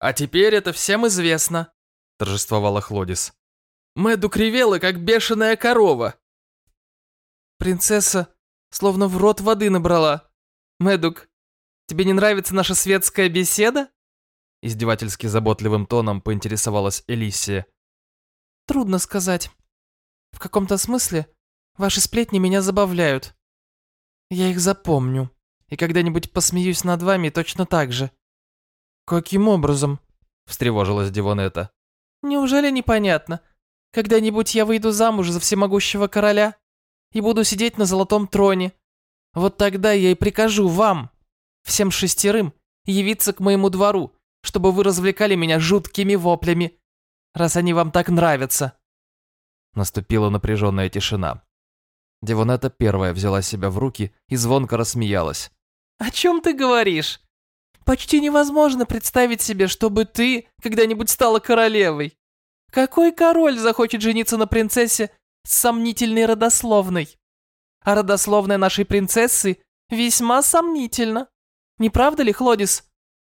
«А теперь это всем известно», – торжествовала Хлодис. Мэду кривела, как бешеная корова. Принцесса словно в рот воды набрала. Мэдук, тебе не нравится наша светская беседа? Издевательски заботливым тоном поинтересовалась Элисия. Трудно сказать. В каком-то смысле ваши сплетни меня забавляют. Я их запомню и когда-нибудь посмеюсь над вами точно так же». «Каким образом?» – встревожилась Дивонета. «Неужели непонятно? Когда-нибудь я выйду замуж за всемогущего короля и буду сидеть на золотом троне. Вот тогда я и прикажу вам, всем шестерым, явиться к моему двору, чтобы вы развлекали меня жуткими воплями, раз они вам так нравятся». Наступила напряженная тишина. Девонета первая взяла себя в руки и звонко рассмеялась. «О чем ты говоришь? Почти невозможно представить себе, чтобы ты когда-нибудь стала королевой. Какой король захочет жениться на принцессе с сомнительной родословной? А родословная нашей принцессы весьма сомнительна. Не правда ли, Хлодис?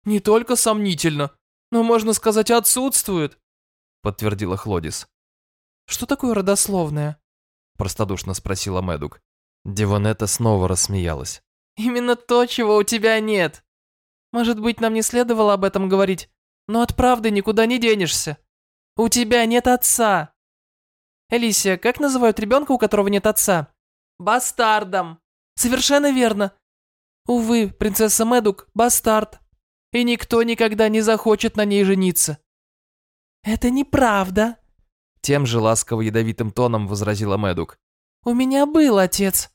Не только сомнительно, но, можно сказать, отсутствует, подтвердила Хлодис. Что такое родословная? Простодушно спросила Медук. Девонета снова рассмеялась. Именно то, чего у тебя нет. Может быть, нам не следовало об этом говорить, но от правды никуда не денешься. У тебя нет отца. Элисия, как называют ребенка, у которого нет отца? Бастардом. Совершенно верно. Увы, принцесса Медук – бастард. И никто никогда не захочет на ней жениться. Это неправда. Тем же ласково-ядовитым тоном возразила Медук. У меня был отец.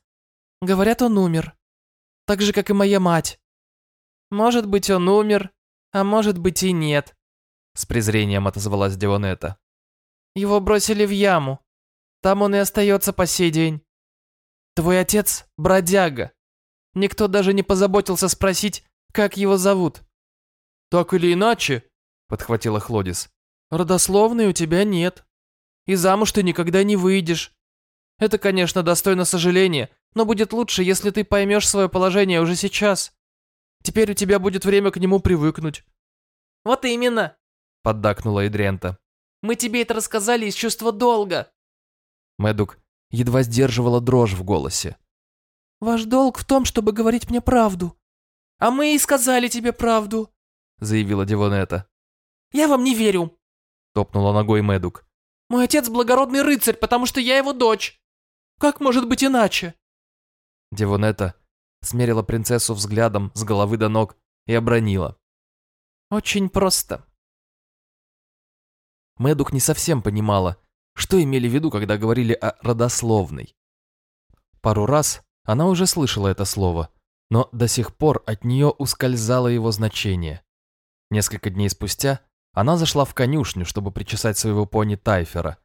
Говорят, он умер. Так же, как и моя мать. Может быть, он умер, а может быть и нет. С презрением отозвалась Дионета. Его бросили в яму. Там он и остается по сей день. Твой отец – бродяга. Никто даже не позаботился спросить, как его зовут. Так или иначе, подхватила Хлодис, родословной у тебя нет. И замуж ты никогда не выйдешь. Это, конечно, достойно сожаления, но будет лучше, если ты поймешь свое положение уже сейчас. Теперь у тебя будет время к нему привыкнуть». «Вот именно», — поддакнула Эдрента. «Мы тебе это рассказали из чувства долга». Мэдук едва сдерживала дрожь в голосе. «Ваш долг в том, чтобы говорить мне правду». «А мы и сказали тебе правду», — заявила Дивонета. «Я вам не верю», — топнула ногой Мэдук. «Мой отец благородный рыцарь, потому что я его дочь. Как может быть иначе?» Дивонета смерила принцессу взглядом с головы до ног и обронила. «Очень просто». Мэдук не совсем понимала, что имели в виду, когда говорили о родословной. Пару раз она уже слышала это слово, но до сих пор от нее ускользало его значение. Несколько дней спустя она зашла в конюшню, чтобы причесать своего пони Тайфера.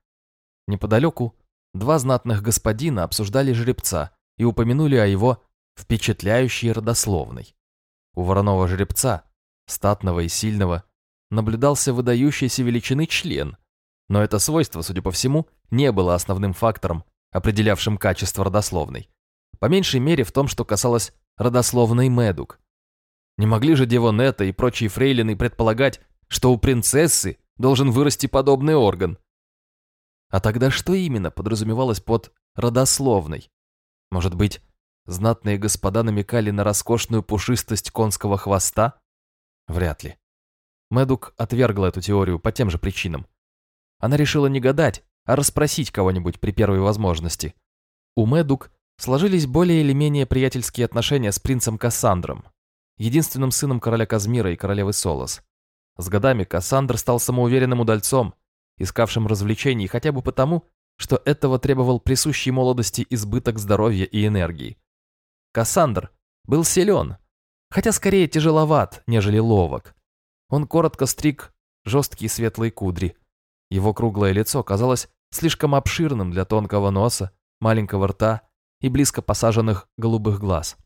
Неподалеку два знатных господина обсуждали жеребца и упомянули о его впечатляющей родословной. У вороного жеребца, статного и сильного, наблюдался выдающийся величины член, но это свойство, судя по всему, не было основным фактором, определявшим качество родословной. По меньшей мере в том, что касалось родословной Медук. Не могли же Девонета и прочие фрейлины предполагать, что у принцессы должен вырасти подобный орган. А тогда что именно подразумевалось под родословной? Может быть, знатные господа намекали на роскошную пушистость конского хвоста? Вряд ли. Медук отвергла эту теорию по тем же причинам. Она решила не гадать, а расспросить кого-нибудь при первой возможности. У Медук сложились более или менее приятельские отношения с принцем Кассандром, единственным сыном короля Казмира и королевы Солос. С годами Кассандр стал самоуверенным удальцом, искавшим развлечений хотя бы потому, что этого требовал присущий молодости избыток здоровья и энергии. Кассандр был силен, хотя скорее тяжеловат, нежели ловок. Он коротко стриг жесткие светлые кудри. Его круглое лицо казалось слишком обширным для тонкого носа, маленького рта и близко посаженных голубых глаз.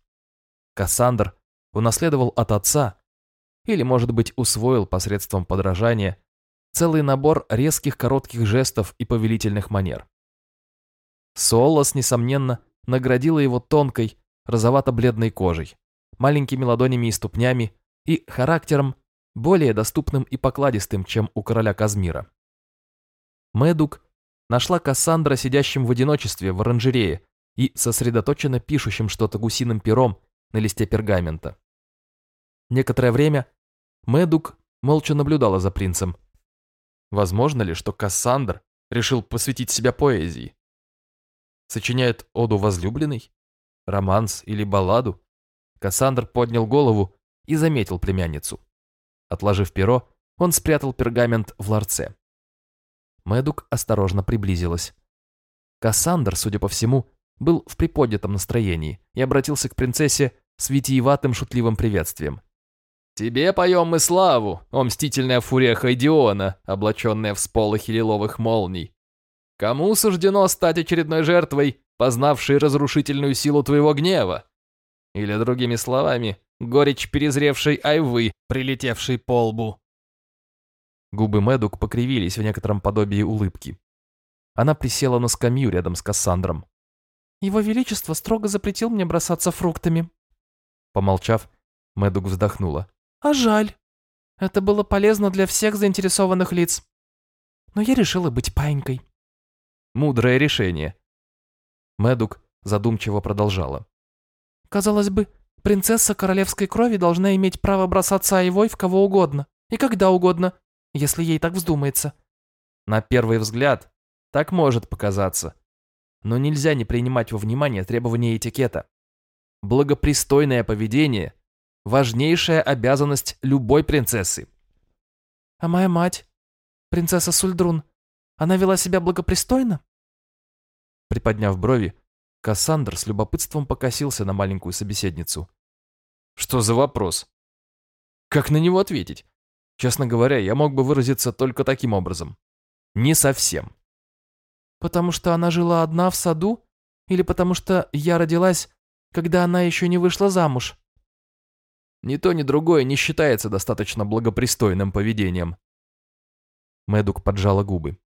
Кассандр унаследовал от отца, или, может быть, усвоил посредством подражания, целый набор резких коротких жестов и повелительных манер. Солос, несомненно, наградила его тонкой, розовато-бледной кожей, маленькими ладонями и ступнями и характером, более доступным и покладистым, чем у короля Казмира. Медук нашла Кассандра сидящим в одиночестве в оранжерее и сосредоточенно пишущим что-то гусиным пером на листе пергамента. Некоторое время Медук молча наблюдала за принцем. Возможно ли, что Кассандр решил посвятить себя поэзии? Сочиняет оду возлюбленной? Романс или балладу? Кассандр поднял голову и заметил племянницу. Отложив перо, он спрятал пергамент в ларце. Медук осторожно приблизилась. Кассандр, судя по всему, был в приподнятом настроении и обратился к принцессе с витиеватым шутливым приветствием. «Тебе поем мы славу, о мстительная фурия Хайдиона, облаченная в сполохи лиловых молний. Кому суждено стать очередной жертвой, познавшей разрушительную силу твоего гнева? Или, другими словами, горечь перезревшей айвы, прилетевшей по лбу?» Губы Мэдук покривились в некотором подобии улыбки. Она присела на скамью рядом с Кассандром. «Его Величество строго запретил мне бросаться фруктами». Помолчав, Мэдук вздохнула. А жаль. Это было полезно для всех заинтересованных лиц. Но я решила быть паинькой. Мудрое решение. Медук задумчиво продолжала. Казалось бы, принцесса королевской крови должна иметь право бросаться айвой в кого угодно и когда угодно, если ей так вздумается. На первый взгляд, Так может показаться. Но нельзя не принимать во внимание требования этикета. Благопристойное поведение – важнейшая обязанность любой принцессы. А моя мать, принцесса Сульдрун, она вела себя благопристойно? Приподняв брови, Кассандр с любопытством покосился на маленькую собеседницу. Что за вопрос? Как на него ответить? Честно говоря, я мог бы выразиться только таким образом. Не совсем. Потому что она жила одна в саду? Или потому что я родилась, когда она еще не вышла замуж? Ни то, ни другое не считается достаточно благопристойным поведением. Мэдук поджала губы.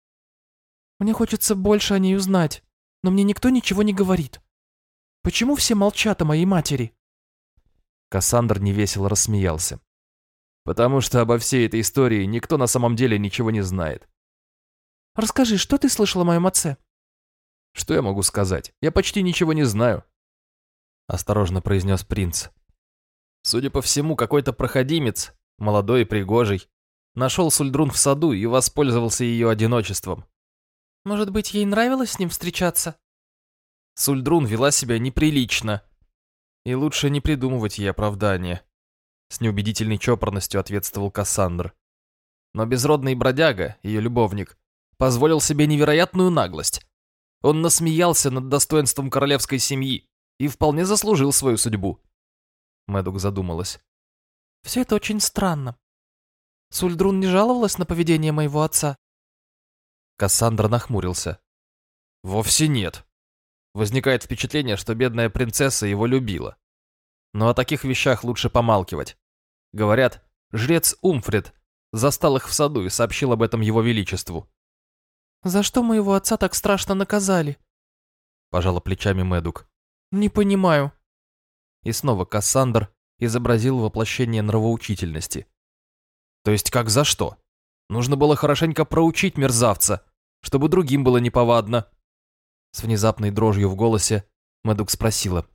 Мне хочется больше о ней узнать, но мне никто ничего не говорит. Почему все молчат о моей матери? Кассандр невесело рассмеялся. Потому что обо всей этой истории никто на самом деле ничего не знает. Расскажи, что ты слышал о моем отце? Что я могу сказать? Я почти ничего не знаю. Осторожно произнес принц. Судя по всему, какой-то проходимец, молодой и пригожий, нашел Сульдрун в саду и воспользовался ее одиночеством. Может быть, ей нравилось с ним встречаться? Сульдрун вела себя неприлично. И лучше не придумывать ей оправдания. С неубедительной чопорностью ответствовал Кассандр. Но безродный бродяга, ее любовник, позволил себе невероятную наглость. Он насмеялся над достоинством королевской семьи и вполне заслужил свою судьбу. Мэдук задумалась. «Все это очень странно. Сульдрун не жаловалась на поведение моего отца?» Кассандра нахмурился. «Вовсе нет. Возникает впечатление, что бедная принцесса его любила. Но о таких вещах лучше помалкивать. Говорят, жрец Умфрид застал их в саду и сообщил об этом его величеству. «За что моего отца так страшно наказали?» Пожала плечами Мэдук. «Не понимаю». И снова Кассандр изобразил воплощение нравоучительности. То есть как за что? Нужно было хорошенько проучить мерзавца, чтобы другим было неповадно. С внезапной дрожью в голосе Мэдук спросила.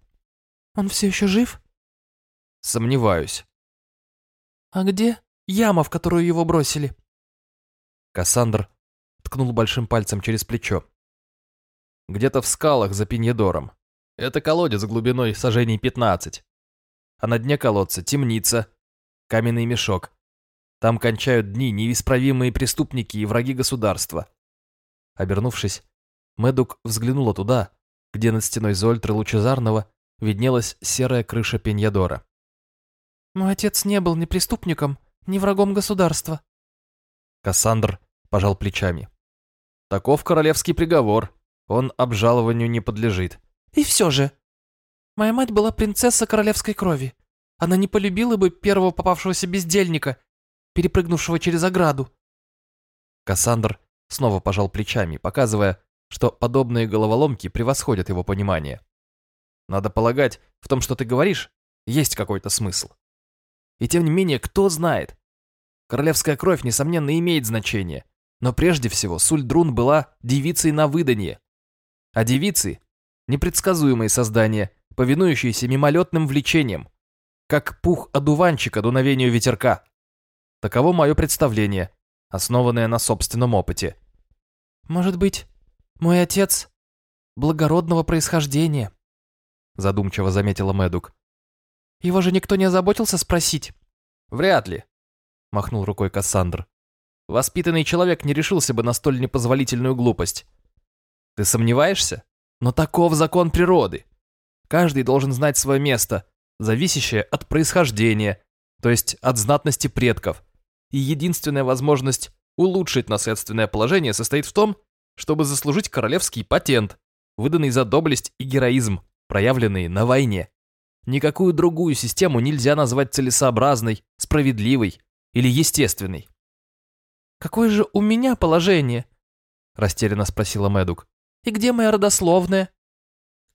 «Он все еще жив?» «Сомневаюсь». «А где яма, в которую его бросили?» Кассандр ткнул большим пальцем через плечо. «Где-то в скалах за Пиньедором. Это колодец глубиной сажений 15. А на дне колодца темница, каменный мешок. Там кончают дни неисправимые преступники и враги государства. Обернувшись, Мэдук взглянула туда, где над стеной Зольтры Лучезарного виднелась серая крыша Пеньядора. «Мой отец не был ни преступником, ни врагом государства». Кассандр пожал плечами. «Таков королевский приговор. Он обжалованию не подлежит». «И все же. Моя мать была принцесса королевской крови. Она не полюбила бы первого попавшегося бездельника, перепрыгнувшего через ограду». Кассандр снова пожал плечами, показывая, что подобные головоломки превосходят его понимание. Надо полагать, в том, что ты говоришь, есть какой-то смысл. И тем не менее, кто знает? Королевская кровь, несомненно, имеет значение, но прежде всего Сульдрун была девицей на выданье. А девицы – непредсказуемые создания, повинующиеся мимолетным влечениям, как пух одуванчика дуновению ветерка. Таково мое представление, основанное на собственном опыте. «Может быть, мой отец благородного происхождения?» задумчиво заметила Мэдук. «Его же никто не озаботился спросить?» «Вряд ли», махнул рукой Кассандр. Воспитанный человек не решился бы на столь непозволительную глупость. Ты сомневаешься? Но таков закон природы. Каждый должен знать свое место, зависящее от происхождения, то есть от знатности предков. И единственная возможность улучшить наследственное положение состоит в том, чтобы заслужить королевский патент, выданный за доблесть и героизм, проявленные на войне. Никакую другую систему нельзя назвать целесообразной, справедливой или естественной. «Какое же у меня положение?» растерянно спросила Мэдук. «И где моя родословная?»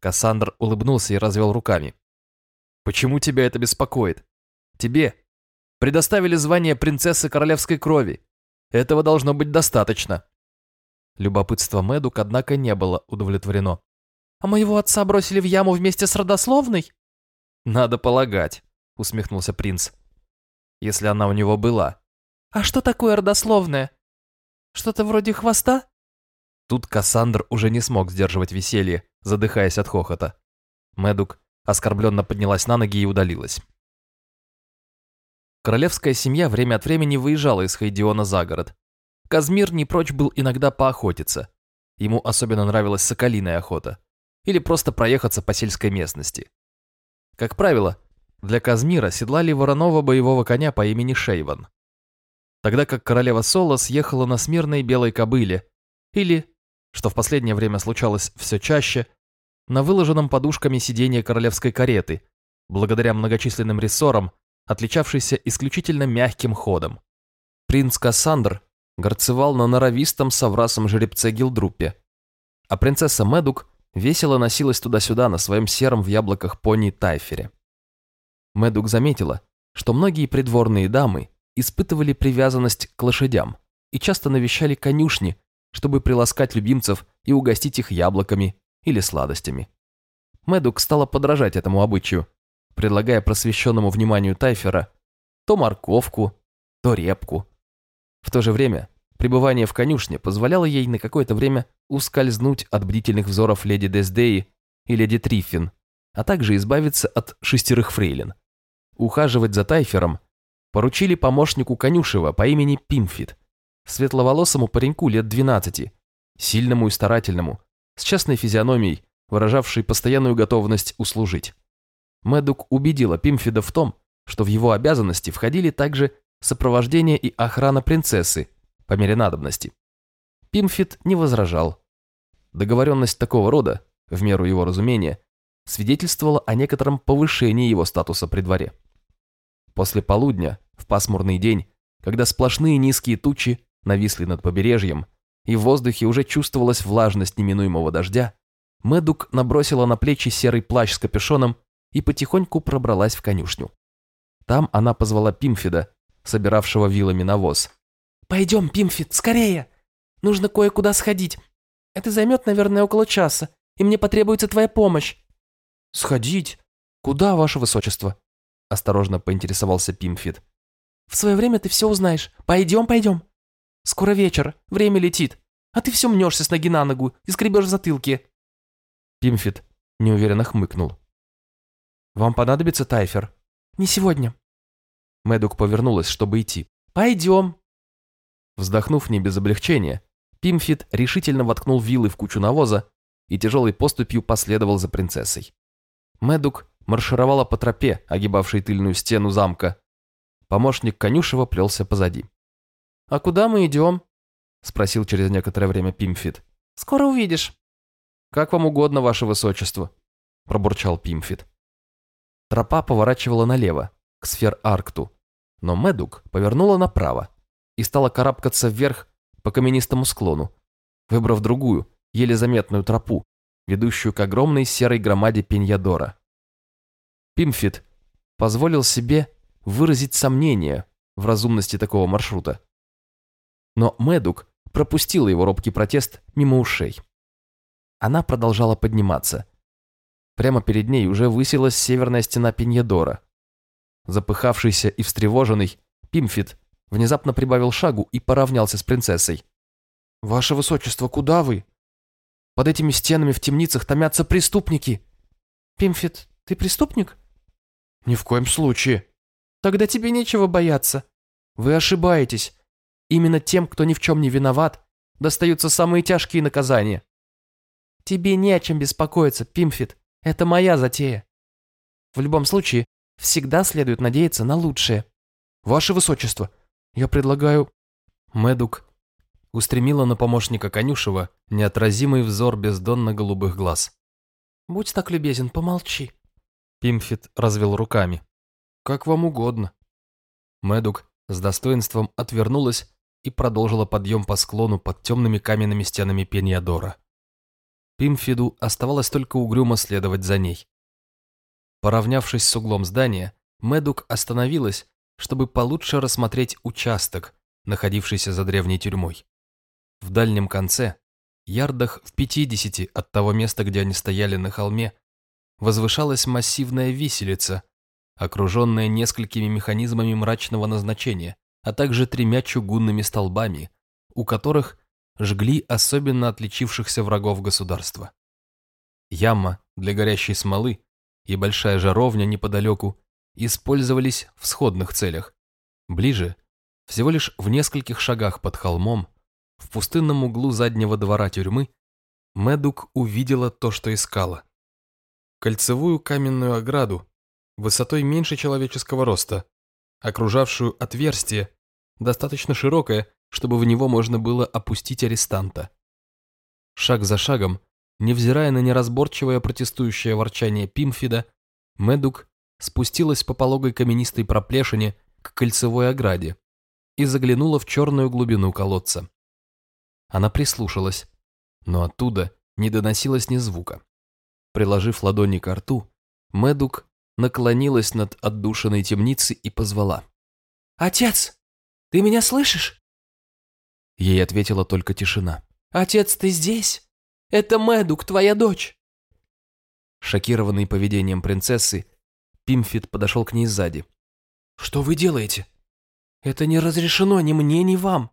Кассандр улыбнулся и развел руками. «Почему тебя это беспокоит? Тебе предоставили звание принцессы королевской крови. Этого должно быть достаточно». Любопытство Мэдук, однако, не было удовлетворено. «А моего отца бросили в яму вместе с родословной?» «Надо полагать», — усмехнулся принц. «Если она у него была». «А что такое родословная? Что-то вроде хвоста?» Тут Кассандр уже не смог сдерживать веселье, задыхаясь от хохота. Медук оскорбленно поднялась на ноги и удалилась. Королевская семья время от времени выезжала из Хайдиона за город. Казмир не прочь был иногда поохотиться. Ему особенно нравилась соколиная охота. Или просто проехаться по сельской местности. Как правило, для Казмира седлали вороного боевого коня по имени Шейван. Тогда как королева Соло съехала на смирной белой кобыле, или, что в последнее время случалось все чаще, на выложенном подушками сиденье королевской кареты, благодаря многочисленным рессорам, отличавшейся исключительно мягким ходом. Принц Кассандр горцевал на норовистом соврасом жеребце Гилдруппе, а принцесса Медук весело носилась туда-сюда на своем сером в яблоках пони Тайфере. Медук заметила, что многие придворные дамы испытывали привязанность к лошадям и часто навещали конюшни, чтобы приласкать любимцев и угостить их яблоками или сладостями. Медук стала подражать этому обычаю, предлагая просвещенному вниманию Тайфера то морковку, то репку. В то же время пребывание в конюшне позволяло ей на какое-то время ускользнуть от бдительных взоров леди Дездеи и леди Триффин, а также избавиться от шестерых фрейлин. Ухаживать за Тайфером поручили помощнику конюшева по имени Пимфит, светловолосому пареньку лет 12, сильному и старательному, с частной физиономией, выражавшей постоянную готовность услужить. Мэдук убедила Пимфида в том, что в его обязанности входили также сопровождение и охрана принцессы по мере надобности. Пимфит не возражал. Договоренность такого рода, в меру его разумения, свидетельствовала о некотором повышении его статуса при дворе. После полудня, в пасмурный день, когда сплошные низкие тучи нависли над побережьем, и в воздухе уже чувствовалась влажность неминуемого дождя, Мэдук набросила на плечи серый плащ с капюшоном и потихоньку пробралась в конюшню. Там она позвала Пимфида, собиравшего вилами навоз. «Пойдем, Пимфид, скорее! Нужно кое-куда сходить. Это займет, наверное, около часа, и мне потребуется твоя помощь». «Сходить? Куда, ваше высочество?» Осторожно поинтересовался Пимфид. «В свое время ты все узнаешь. Пойдем, пойдем. Скоро вечер, время летит, а ты все мнешься с ноги на ногу и скребешь в затылке». Пимфид неуверенно хмыкнул. «Вам понадобится тайфер?» «Не сегодня». Мэдук повернулась, чтобы идти. «Пойдем». Вздохнув не без облегчения, Пимфит решительно воткнул вилы в кучу навоза и тяжелой поступью последовал за принцессой. Мэдук маршировала по тропе, огибавшей тыльную стену замка. Помощник Конюшева плелся позади. «А куда мы идем?» – спросил через некоторое время Пимфит. «Скоро увидишь». «Как вам угодно, ваше высочество», – пробурчал Пимфит. Тропа поворачивала налево, к сфер-аркту, но Медук повернула направо и стала карабкаться вверх по каменистому склону, выбрав другую, еле заметную тропу, ведущую к огромной серой громаде Пеньядора. Пимфит позволил себе выразить сомнение в разумности такого маршрута. Но Медук пропустила его робкий протест мимо ушей. Она продолжала подниматься, Прямо перед ней уже высилась северная стена Пеньедора. Запыхавшийся и встревоженный, Пимфит внезапно прибавил шагу и поравнялся с принцессой. «Ваше высочество, куда вы? Под этими стенами в темницах томятся преступники!» «Пимфит, ты преступник?» «Ни в коем случае!» «Тогда тебе нечего бояться!» «Вы ошибаетесь. Именно тем, кто ни в чем не виноват, достаются самые тяжкие наказания». «Тебе не о чем беспокоиться, Пимфит. Это моя затея. В любом случае, всегда следует надеяться на лучшее. Ваше Высочество, я предлагаю...» Медук устремила на помощника Конюшева неотразимый взор бездонно-голубых глаз. «Будь так любезен, помолчи». Пимфит развел руками. «Как вам угодно». Медук с достоинством отвернулась и продолжила подъем по склону под темными каменными стенами Пеньядора. Пимфиду оставалось только угрюмо следовать за ней. Поравнявшись с углом здания, Медук остановилась, чтобы получше рассмотреть участок, находившийся за древней тюрьмой. В дальнем конце, ярдах в пятидесяти от того места, где они стояли на холме, возвышалась массивная виселица, окруженная несколькими механизмами мрачного назначения, а также тремя чугунными столбами, у которых жгли особенно отличившихся врагов государства. Яма для горящей смолы и большая жаровня неподалеку использовались в сходных целях. Ближе, всего лишь в нескольких шагах под холмом, в пустынном углу заднего двора тюрьмы, Медук увидела то, что искала. Кольцевую каменную ограду, высотой меньше человеческого роста, окружавшую отверстие, достаточно широкое, чтобы в него можно было опустить арестанта. Шаг за шагом, невзирая на неразборчивое протестующее ворчание Пимфида, Медук спустилась по пологой каменистой проплешине к кольцевой ограде и заглянула в черную глубину колодца. Она прислушалась, но оттуда не доносилось ни звука. Приложив ладони к рту, Медук наклонилась над отдушиной темницы и позвала. «Отец, ты меня слышишь?» Ей ответила только тишина. «Отец, ты здесь? Это Мэдук, твоя дочь!» Шокированный поведением принцессы, Пимфит подошел к ней сзади. «Что вы делаете? Это не разрешено ни мне, ни вам!»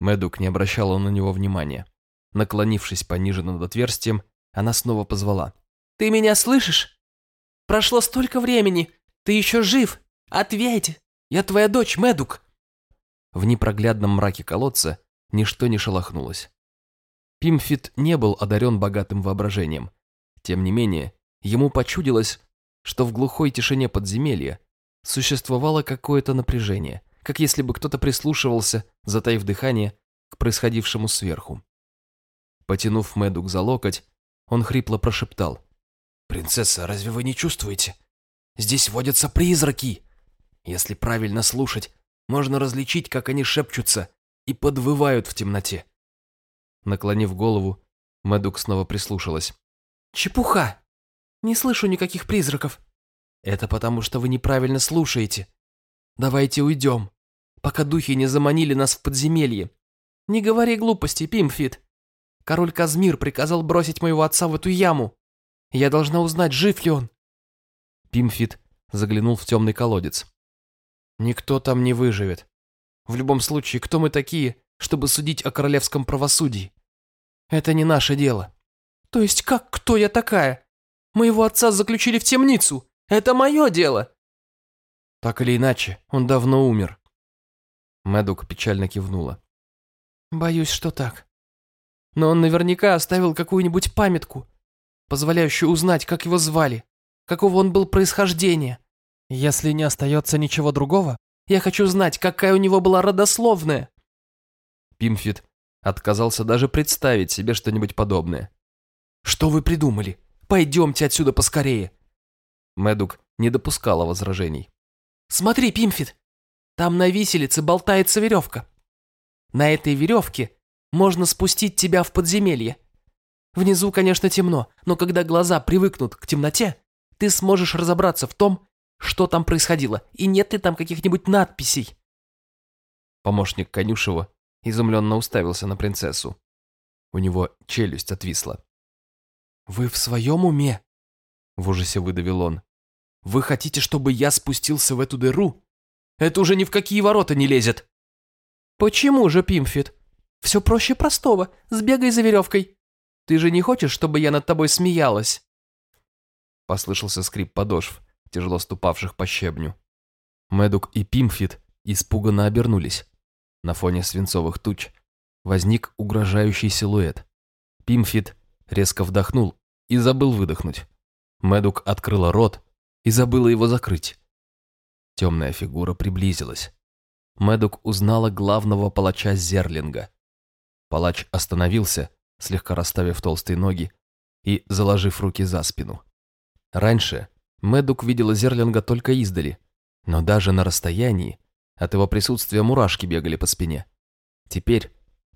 Мэдук не обращала на него внимания. Наклонившись пониже над отверстием, она снова позвала. «Ты меня слышишь? Прошло столько времени. Ты еще жив. Ответь! Я твоя дочь, Мэдук!» В непроглядном мраке колодца ничто не шелохнулось. Пимфит не был одарен богатым воображением. Тем не менее, ему почудилось, что в глухой тишине подземелья существовало какое-то напряжение, как если бы кто-то прислушивался, затаив дыхание, к происходившему сверху. Потянув Мэдук за локоть, он хрипло прошептал. «Принцесса, разве вы не чувствуете? Здесь водятся призраки. Если правильно слушать, можно различить, как они шепчутся и подвывают в темноте». Наклонив голову, Мэдук снова прислушалась. «Чепуха! Не слышу никаких призраков. Это потому, что вы неправильно слушаете. Давайте уйдем, пока духи не заманили нас в подземелье. Не говори глупости, Пимфит. Король Казмир приказал бросить моего отца в эту яму. Я должна узнать, жив ли он. Пимфит заглянул в темный колодец. Никто там не выживет. В любом случае, кто мы такие, чтобы судить о королевском правосудии? Это не наше дело. То есть как кто я такая? Моего отца заключили в темницу. Это мое дело. Так или иначе, он давно умер. Мэдук печально кивнула. Боюсь, что так. Но он наверняка оставил какую-нибудь памятку, позволяющую узнать, как его звали, какого он был происхождения. Если не остается ничего другого, я хочу знать, какая у него была родословная. Пимфит отказался даже представить себе что-нибудь подобное. «Что вы придумали? Пойдемте отсюда поскорее!» Медук не допускала возражений. «Смотри, Пимфит, там на виселице болтается веревка. На этой веревке можно спустить тебя в подземелье. Внизу, конечно, темно, но когда глаза привыкнут к темноте, ты сможешь разобраться в том, что там происходило, и нет ли там каких-нибудь надписей. Помощник Конюшева изумленно уставился на принцессу. У него челюсть отвисла. «Вы в своем уме?» В ужасе выдавил он. «Вы хотите, чтобы я спустился в эту дыру? Это уже ни в какие ворота не лезет!» «Почему же, Пимфит? Все проще простого. Сбегай за веревкой. Ты же не хочешь, чтобы я над тобой смеялась?» Послышался скрип подошв, тяжело ступавших по щебню. Медук и Пимфит испуганно обернулись. На фоне свинцовых туч возник угрожающий силуэт. Пимфит резко вдохнул и забыл выдохнуть. Медук открыла рот и забыла его закрыть. Темная фигура приблизилась. Медук узнала главного палача Зерлинга. Палач остановился, слегка расставив толстые ноги и заложив руки за спину. Раньше Медук видела Зерлинга только издали, но даже на расстоянии от его присутствия мурашки бегали по спине. Теперь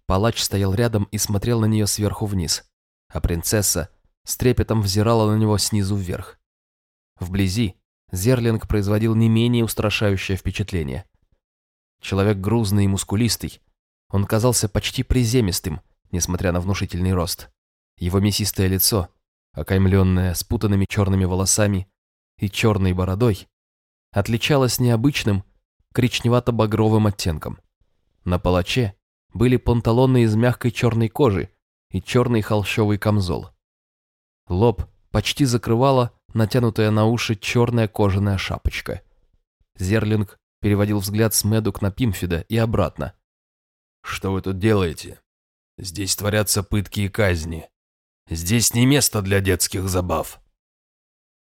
палач стоял рядом и смотрел на нее сверху вниз, а принцесса с трепетом взирала на него снизу вверх. Вблизи Зерлинг производил не менее устрашающее впечатление. Человек грузный и мускулистый. Он казался почти приземистым, несмотря на внушительный рост. Его мясистое лицо, окаймленное спутанными черными волосами и черной бородой, отличалось необычным коричневато-багровым оттенком. На палаче были панталоны из мягкой черной кожи и черный холщовый камзол. Лоб почти закрывала натянутая на уши черная кожаная шапочка. Зерлинг переводил взгляд с Медук на Пимфида и обратно. «Что вы тут делаете? Здесь творятся пытки и казни. Здесь не место для детских забав».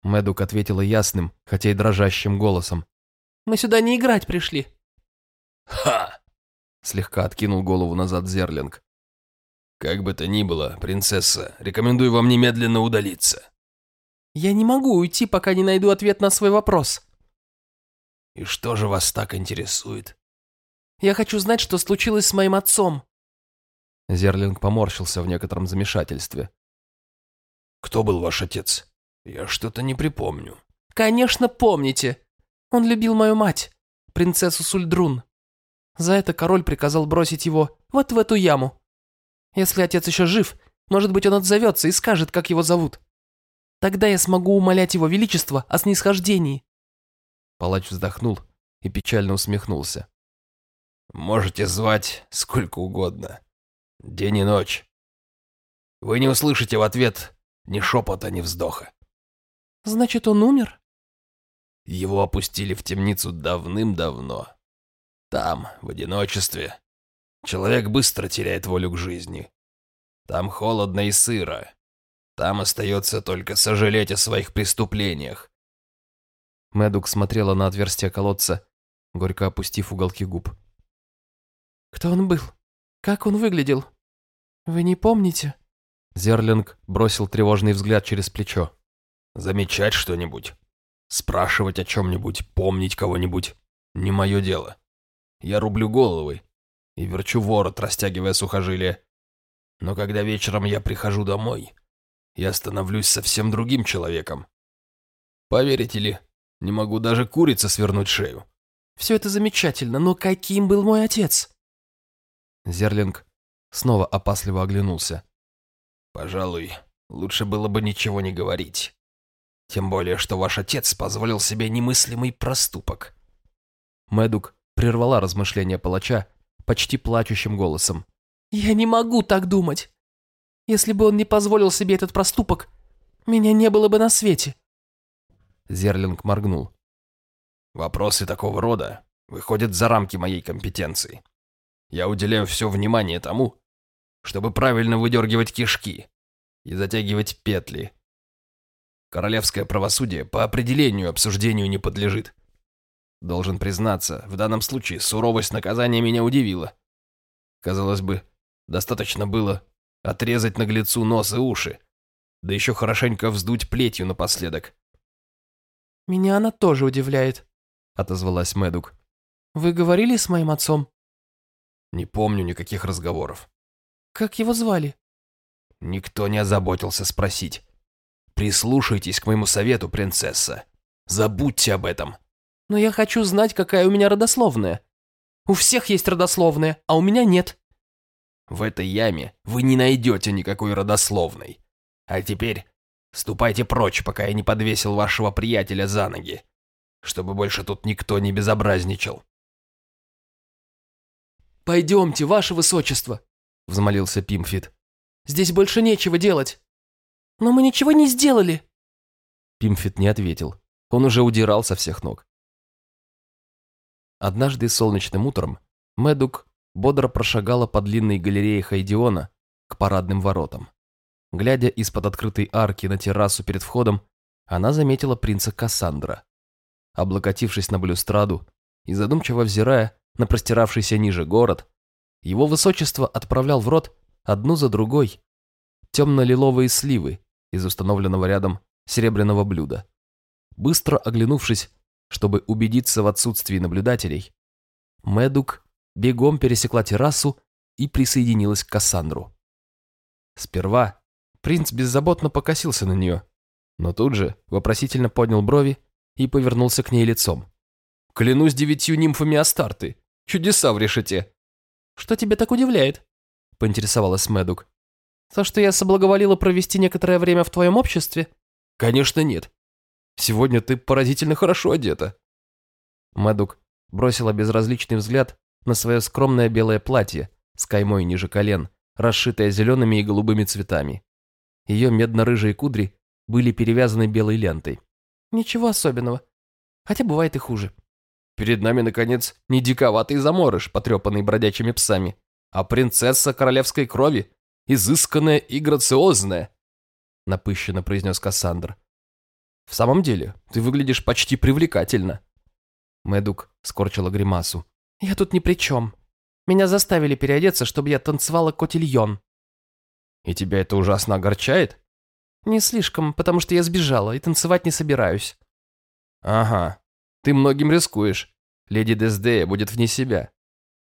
Медук ответила ясным, хотя и дрожащим голосом. «Мы сюда не играть пришли». «Ха!» — слегка откинул голову назад Зерлинг. «Как бы то ни было, принцесса, рекомендую вам немедленно удалиться». «Я не могу уйти, пока не найду ответ на свой вопрос». «И что же вас так интересует?» «Я хочу знать, что случилось с моим отцом». Зерлинг поморщился в некотором замешательстве. «Кто был ваш отец? Я что-то не припомню». «Конечно, помните. Он любил мою мать, принцессу Сульдрун. За это король приказал бросить его вот в эту яму. Если отец еще жив, может быть, он отзовется и скажет, как его зовут. Тогда я смогу умолять его величество о снисхождении». Палач вздохнул и печально усмехнулся. «Можете звать сколько угодно. День и ночь. Вы не услышите в ответ ни шепота, ни вздоха. Значит, он умер? Его опустили в темницу давным-давно. Там, в одиночестве, человек быстро теряет волю к жизни. Там холодно и сыро. Там остается только сожалеть о своих преступлениях. Мэдук смотрела на отверстие колодца, горько опустив уголки губ. «Кто он был? Как он выглядел? Вы не помните?» Зерлинг бросил тревожный взгляд через плечо. «Замечать что-нибудь? Спрашивать о чем-нибудь? Помнить кого-нибудь? Не мое дело. Я рублю головы и верчу ворот, растягивая сухожилия. Но когда вечером я прихожу домой, я становлюсь совсем другим человеком. Поверите ли, не могу даже курице свернуть шею. Все это замечательно, но каким был мой отец? Зерлинг снова опасливо оглянулся. Пожалуй, лучше было бы ничего не говорить. Тем более, что ваш отец позволил себе немыслимый проступок. Мэдук прервала размышления палача почти плачущим голосом. «Я не могу так думать. Если бы он не позволил себе этот проступок, меня не было бы на свете». Зерлинг моргнул. «Вопросы такого рода выходят за рамки моей компетенции. Я уделяю все внимание тому, чтобы правильно выдергивать кишки и затягивать петли. Королевское правосудие по определению обсуждению не подлежит. Должен признаться, в данном случае суровость наказания меня удивила. Казалось бы, достаточно было отрезать наглецу нос и уши, да еще хорошенько вздуть плетью напоследок. «Меня она тоже удивляет», — отозвалась Мэдук. «Вы говорили с моим отцом?» «Не помню никаких разговоров. Как его звали? Никто не озаботился спросить. Прислушайтесь к моему совету, принцесса. Забудьте об этом. Но я хочу знать, какая у меня родословная. У всех есть родословная, а у меня нет. В этой яме вы не найдете никакой родословной. А теперь ступайте прочь, пока я не подвесил вашего приятеля за ноги, чтобы больше тут никто не безобразничал. «Пойдемте, ваше высочество», — взмолился Пимфит. «Здесь больше нечего делать». «Но мы ничего не сделали». Пимфит не ответил. Он уже удирал со всех ног. Однажды солнечным утром Медук бодро прошагала по длинной галерее Хайдиона к парадным воротам. Глядя из-под открытой арки на террасу перед входом, она заметила принца Кассандра. Облокотившись на балюстраду и задумчиво взирая на простиравшийся ниже город, его высочество отправлял в рот одну за другой темно-лиловые сливы из установленного рядом серебряного блюда. Быстро оглянувшись, чтобы убедиться в отсутствии наблюдателей, Медук бегом пересекла террасу и присоединилась к Кассандру. Сперва принц беззаботно покосился на нее, но тут же вопросительно поднял брови и повернулся к ней лицом. «Клянусь девятью нимфами Астарты! Чудеса в решете!» «Что тебя так удивляет?» – поинтересовалась Мэдук. «То, что я соблаговолила провести некоторое время в твоем обществе?» «Конечно нет. Сегодня ты поразительно хорошо одета». Мэдук бросила безразличный взгляд на свое скромное белое платье с каймой ниже колен, расшитая зелеными и голубыми цветами. Ее медно-рыжие кудри были перевязаны белой лентой. Ничего особенного. Хотя бывает и хуже. Перед нами, наконец, не диковатый заморыш, потрепанный бродячими псами, а принцесса королевской крови, изысканная и грациозная, напыщенно произнес Кассандр. В самом деле, ты выглядишь почти привлекательно. Мэдук скорчила гримасу. Я тут ни при чем. Меня заставили переодеться, чтобы я танцевала котильон. И тебя это ужасно огорчает? Не слишком, потому что я сбежала и танцевать не собираюсь. Ага, ты многим рискуешь. Леди Дездея будет вне себя.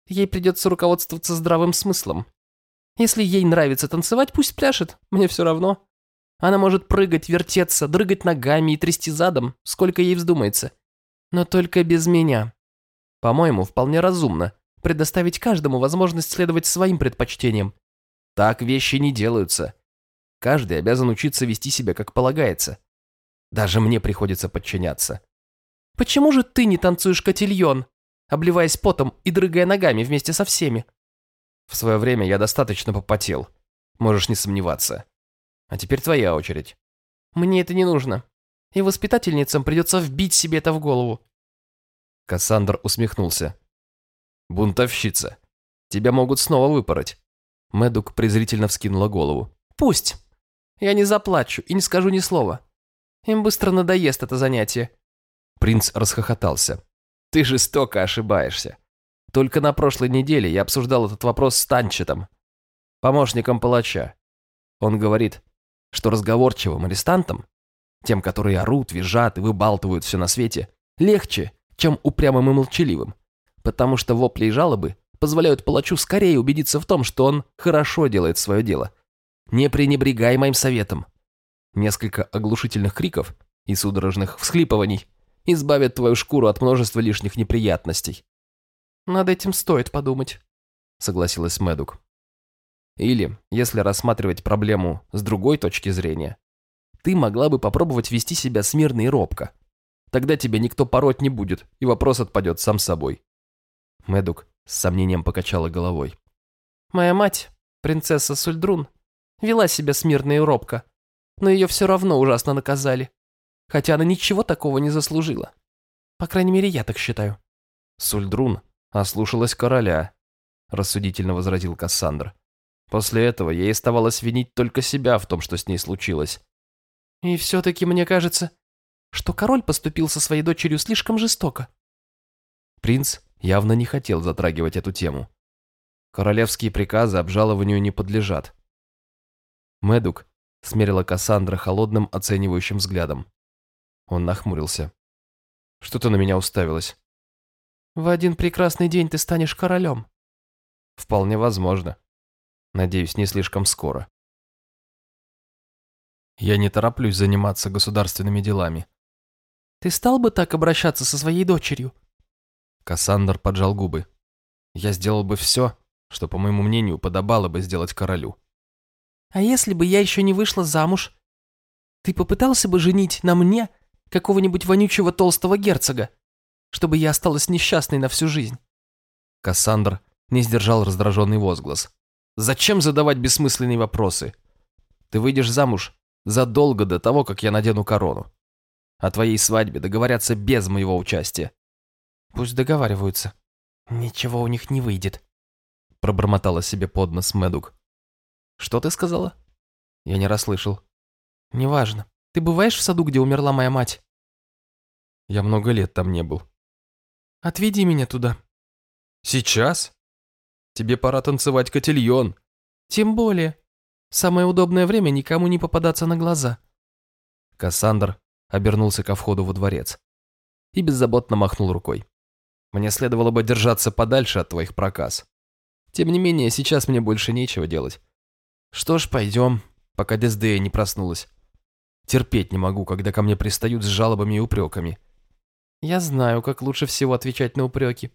Ей придется руководствоваться здравым смыслом. Если ей нравится танцевать, пусть пляшет, мне все равно. Она может прыгать, вертеться, дрыгать ногами и трясти задом, сколько ей вздумается. Но только без меня. По-моему, вполне разумно предоставить каждому возможность следовать своим предпочтениям. Так вещи не делаются. Каждый обязан учиться вести себя как полагается. Даже мне приходится подчиняться. Почему же ты не танцуешь котильон, обливаясь потом и дрыгая ногами вместе со всеми? В свое время я достаточно попотел. Можешь не сомневаться. А теперь твоя очередь. Мне это не нужно. И воспитательницам придется вбить себе это в голову. Кассандр усмехнулся. Бунтовщица. Тебя могут снова выпороть. Мэдук презрительно вскинула голову. Пусть. Я не заплачу и не скажу ни слова. Им быстро надоест это занятие. Принц расхохотался. Ты жестоко ошибаешься. Только на прошлой неделе я обсуждал этот вопрос с Танчетом, помощником палача. Он говорит, что разговорчивым арестантам, тем, которые орут, визжат и выбалтывают все на свете, легче, чем упрямым и молчаливым, потому что вопли и жалобы позволяют палачу скорее убедиться в том, что он хорошо делает свое дело. Не пренебрегай моим советом. Несколько оглушительных криков и судорожных всхлипываний избавят твою шкуру от множества лишних неприятностей. «Над этим стоит подумать», — согласилась Мэдук. Или, если рассматривать проблему с другой точки зрения, ты могла бы попробовать вести себя смирно и робко. Тогда тебя никто пороть не будет, и вопрос отпадет сам собой. Мэдук с сомнением покачала головой. Моя мать, принцесса Сульдрун, вела себя смирно и робко, но ее все равно ужасно наказали, хотя она ничего такого не заслужила. По крайней мере, я так считаю. Сульдрун ослушалась короля, рассудительно возразил Кассандр. После этого ей оставалось винить только себя в том, что с ней случилось. И все-таки мне кажется, что король поступил со своей дочерью слишком жестоко. Принц явно не хотел затрагивать эту тему. Королевские приказы обжалованию не подлежат. Медук смерила Кассандра холодным оценивающим взглядом. Он нахмурился. «Что ты на меня уставилась?» «В один прекрасный день ты станешь королем». «Вполне возможно. Надеюсь, не слишком скоро. Я не тороплюсь заниматься государственными делами. Ты стал бы так обращаться со своей дочерью? Кассандр поджал губы. Я сделал бы все, что, по моему мнению, подобало бы сделать королю. А если бы я еще не вышла замуж? Ты попытался бы женить на мне какого-нибудь вонючего толстого герцога, чтобы я осталась несчастной на всю жизнь? Кассандр не сдержал раздраженный возглас. Зачем задавать бессмысленные вопросы? Ты выйдешь замуж задолго до того, как я надену корону. О твоей свадьбе договорятся без моего участия. Пусть договариваются. Ничего у них не выйдет. Пробормотала себе под нос Мэдук. Что ты сказала? Я не расслышал. Неважно. Ты бываешь в саду, где умерла моя мать? Я много лет там не был. Отведи меня туда. Сейчас? Тебе пора танцевать котельон. Тем более. Самое удобное время никому не попадаться на глаза. Кассандр обернулся ко входу во дворец и беззаботно махнул рукой. Мне следовало бы держаться подальше от твоих проказ. Тем не менее, сейчас мне больше нечего делать. Что ж, пойдем, пока Дездея не проснулась. Терпеть не могу, когда ко мне пристают с жалобами и упреками. Я знаю, как лучше всего отвечать на упреки,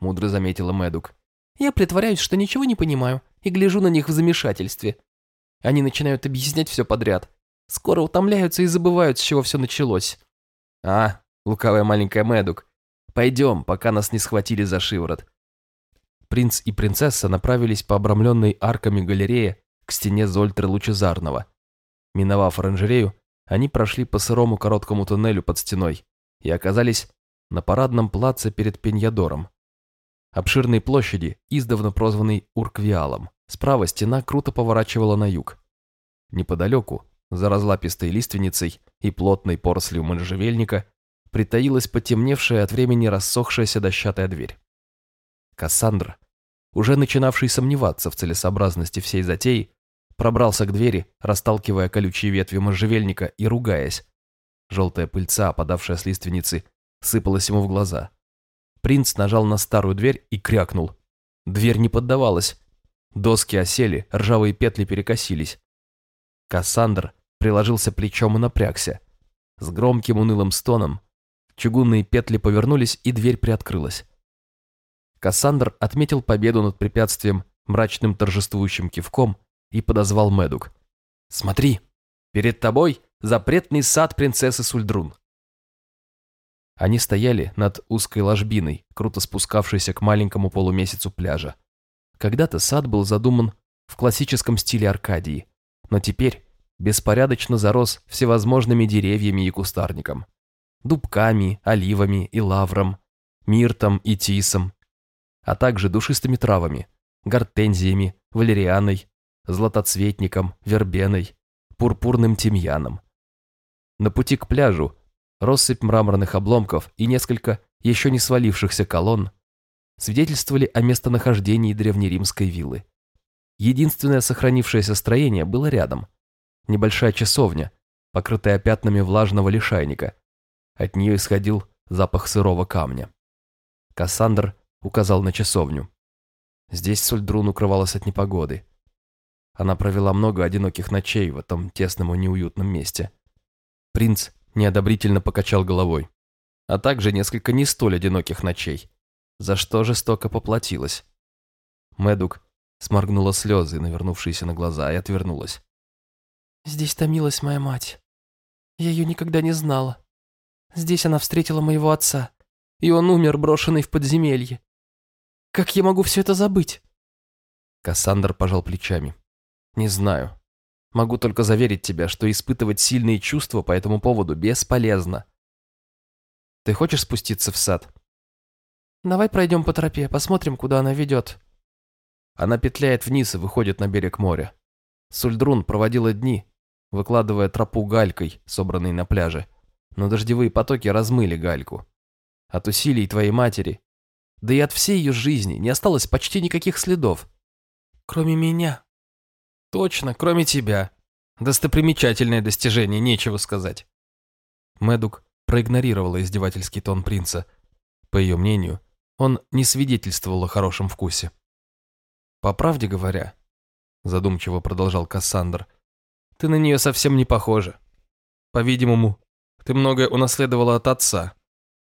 мудро заметила Мэдук. Я притворяюсь, что ничего не понимаю, и гляжу на них в замешательстве. Они начинают объяснять все подряд. Скоро утомляются и забывают, с чего все началось. А, лукавая маленькая Мэдук, пойдем, пока нас не схватили за шиворот. принц и принцесса направились по обрамленной арками галерее к стене Зольтры Лучезарного. Миновав оранжерею, они прошли по сырому короткому туннелю под стеной и оказались на парадном плаце перед Пеньядором. Обширной площади, издавна прозванной Урквиалом. Справа стена круто поворачивала на юг. Неподалеку, за разлапистой лиственницей и плотной порослью можжевельника, притаилась потемневшая от времени рассохшаяся дощатая дверь. Кассандра, уже начинавший сомневаться в целесообразности всей затеи, пробрался к двери, расталкивая колючие ветви можжевельника и ругаясь. Желтая пыльца, опадавшая с лиственницы, сыпалась ему в глаза. Принц нажал на старую дверь и крякнул. Дверь не поддавалась. Доски осели, ржавые петли перекосились. Кассандр приложился плечом и напрягся. С громким унылым стоном чугунные петли повернулись, и дверь приоткрылась. Кассандр отметил победу над препятствием мрачным торжествующим кивком и подозвал Медук. «Смотри, перед тобой запретный сад принцессы Сульдрун». Они стояли над узкой ложбиной, круто спускавшейся к маленькому полумесяцу пляжа. Когда-то сад был задуман в классическом стиле Аркадии, но теперь беспорядочно зарос всевозможными деревьями и кустарником. Дубками, оливами и лавром, миртом и тисом, а также душистыми травами, гортензиями, валерианой, златоцветником, вербеной, пурпурным тимьяном. На пути к пляжу россыпь мраморных обломков и несколько еще не свалившихся колонн свидетельствовали о местонахождении древнеримской виллы. Единственное сохранившееся строение было рядом. Небольшая часовня, покрытая пятнами влажного лишайника. От нее исходил запах сырого камня. Кассандр указал на часовню. Здесь Сульдрун укрывалась от непогоды. Она провела много одиноких ночей в этом тесном и неуютном месте. Принц неодобрительно покачал головой. А также несколько не столь одиноких ночей, за что жестоко поплатилась. Медук сморгнула слезы, навернувшиеся на глаза, и отвернулась. «Здесь томилась моя мать. Я ее никогда не знала. Здесь она встретила моего отца, и он умер, брошенный в подземелье. Как я могу все это забыть?» Кассандр пожал плечами. «Не знаю. Могу только заверить тебя, что испытывать сильные чувства по этому поводу бесполезно. Ты хочешь спуститься в сад? Давай пройдем по тропе, посмотрим, куда она ведет. Она петляет вниз и выходит на берег моря. Сульдрун проводила дни, выкладывая тропу галькой, собранной на пляже. Но дождевые потоки размыли гальку. От усилий твоей матери, да и от всей ее жизни не осталось почти никаких следов. Кроме меня, Точно, кроме тебя. Достопримечательное достижение, нечего сказать. Медук проигнорировала издевательский тон принца. По ее мнению, он не свидетельствовал о хорошем вкусе. «По правде говоря», — задумчиво продолжал Кассандр, — «ты на нее совсем не похожа. По-видимому, ты многое унаследовала от отца,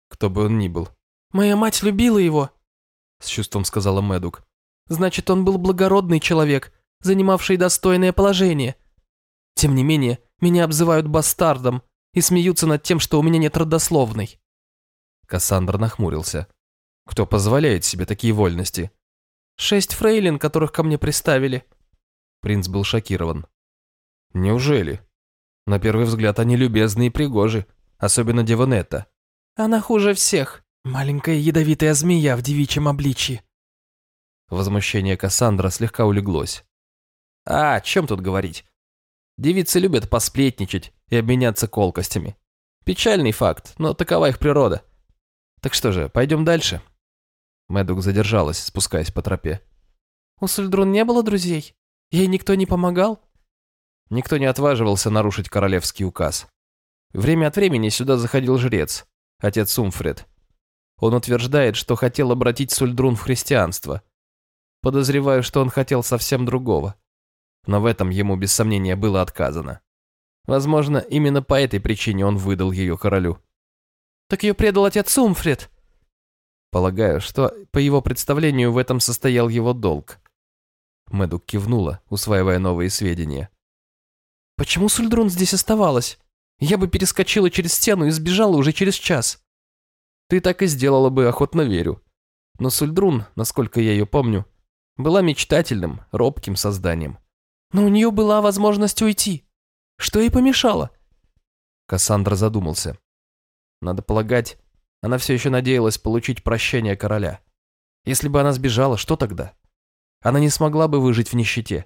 кто бы он ни был». «Моя мать любила его», — с чувством сказала Медук. «Значит, он был благородный человек, занимавший достойное положение. Тем не менее, меня обзывают бастардом и смеются над тем, что у меня нет родословной». Кассандр нахмурился. «Кто позволяет себе такие вольности?» «Шесть фрейлин, которых ко мне приставили». Принц был шокирован. «Неужели? На первый взгляд они любезны и пригожи, особенно Девонетта». «Она хуже всех. Маленькая ядовитая змея в девичьем обличье». Возмущение Кассандра слегка улеглось. А, о чем тут говорить? Девицы любят посплетничать и обменяться колкостями. Печальный факт, но такова их природа. Так что же, пойдем дальше?» Мэдук задержалась, спускаясь по тропе. «У Сульдрун не было друзей? Ей никто не помогал?» Никто не отваживался нарушить королевский указ. Время от времени сюда заходил жрец, отец Умфред. Он утверждает, что хотел обратить Сульдрун в христианство. Подозреваю, что он хотел совсем другого но в этом ему без сомнения было отказано. Возможно, именно по этой причине он выдал ее королю. «Так ее предал отец Умфред?» Полагаю, что по его представлению в этом состоял его долг. Мэдук кивнула, усваивая новые сведения. «Почему Сульдрун здесь оставалась? Я бы перескочила через стену и сбежала уже через час». «Ты так и сделала бы, охотно верю. Но Сульдрун, насколько я ее помню, была мечтательным, робким созданием. Но у нее была возможность уйти. Что ей помешало? Кассандра задумался. Надо полагать, она все еще надеялась получить прощение короля. Если бы она сбежала, что тогда? Она не смогла бы выжить в нищете.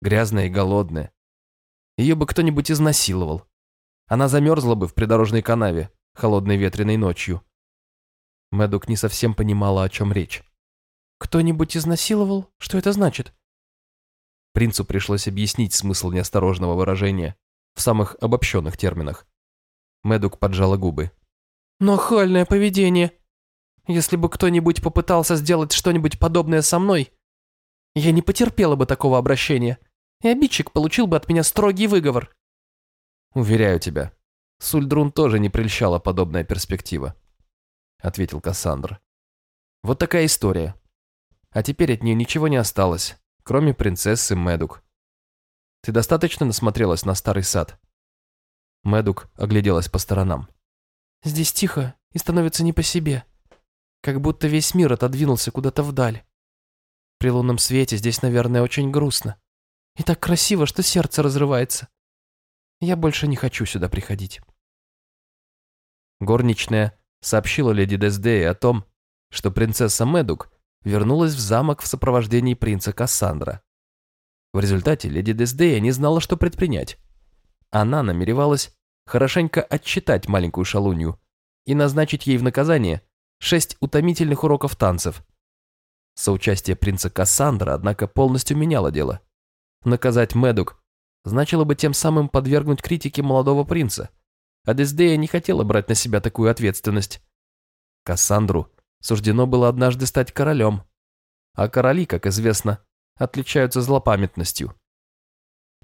Грязная и голодная. Ее бы кто-нибудь изнасиловал. Она замерзла бы в придорожной канаве, холодной ветреной ночью. Мэдук не совсем понимала, о чем речь. «Кто-нибудь изнасиловал? Что это значит?» Принцу пришлось объяснить смысл неосторожного выражения в самых обобщенных терминах. Мэдук поджала губы. «Нахальное поведение. Если бы кто-нибудь попытался сделать что-нибудь подобное со мной, я не потерпела бы такого обращения, и обидчик получил бы от меня строгий выговор». «Уверяю тебя, Сульдрун тоже не прельщала подобная перспектива», — ответил Кассандр. «Вот такая история. А теперь от нее ничего не осталось, кроме принцессы Медук. Ты достаточно насмотрелась на старый сад?» Медук огляделась по сторонам. «Здесь тихо и становится не по себе. Как будто весь мир отодвинулся куда-то вдаль. При лунном свете здесь, наверное, очень грустно. И так красиво, что сердце разрывается. Я больше не хочу сюда приходить». Горничная сообщила леди Дездее о том, что принцесса Медук вернулась в замок в сопровождении принца Кассандра. В результате леди Дездея не знала, что предпринять. Она намеревалась хорошенько отчитать маленькую шалунью и назначить ей в наказание шесть утомительных уроков танцев. Соучастие принца Кассандра, однако, полностью меняло дело. Наказать Медук значило бы тем самым подвергнуть критике молодого принца, а Дездея не хотела брать на себя такую ответственность. Кассандру суждено было однажды стать королем, а короли, как известно, отличаются злопамятностью.